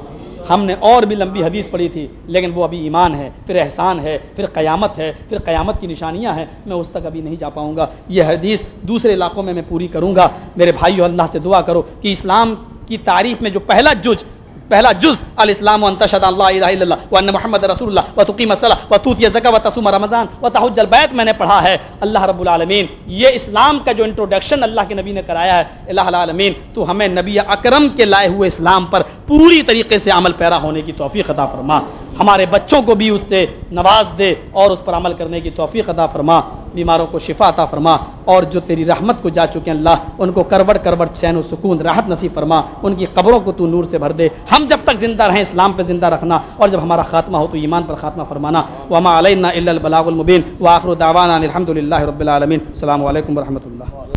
ہم نے اور بھی لمبی حدیث پڑھی تھی، لیکن وہ ابھی ایمان ہے، پھر احسان ہے، پھر قیامت ہے، پھر قیامت کی نشانیاں ہیں۔ میں اس تک ابھی نہیں جا پاؤں گا۔ یہ حدیث دوسرے علاقوں میں میں پوری کروں گا۔ میرے بھائیو، اللہ سے دعا کرو کہ اسلام کی تاریخ میں جو پہلا جج پہلا جز، الاسلام و انتشد اللہ الہ الا اللہ وان محمد رسول اللہ و تقیم الصلاۃ و توتی الزکات و تصوم رمضان و تحج البیت میں نے پڑھا ہے۔ اللہ رب العالمین، یہ اسلام کا جو انٹروڈکشن اللہ کے نبی نے کرایا ہے، الہ العالمین، تو ہمیں نبی اکرم کے لائے ہوئے اسلام پر پوری طریقے سے عمل پیرا ہونے کی توفیق عطا فرما۔ ہمارے بچوں کو بھی اس سے نواز دے اور اس پر عمل کرنے کی توفیق عطا فرما۔ بیماروں کو شفا عطا فرما۔ اور جو تیری رحمت کو جا چکے اللہ، ان کو کروڑ کروڑ چین و سکون، راحت نصیب فرما۔ ان کی قبروں کو تو نور سے بھر دے۔ ہم جب تک زندہ رہیں، اسلام پہ زندہ رکھنا اور جب ہمارا خاتمہ ہو تو ایمان پر خاتمہ فرمانا۔ وما علینا الا البلاغ المبین واخر دعوانا الحمد للہ رب العالمین السلام علیکم ورحمۃ اللہ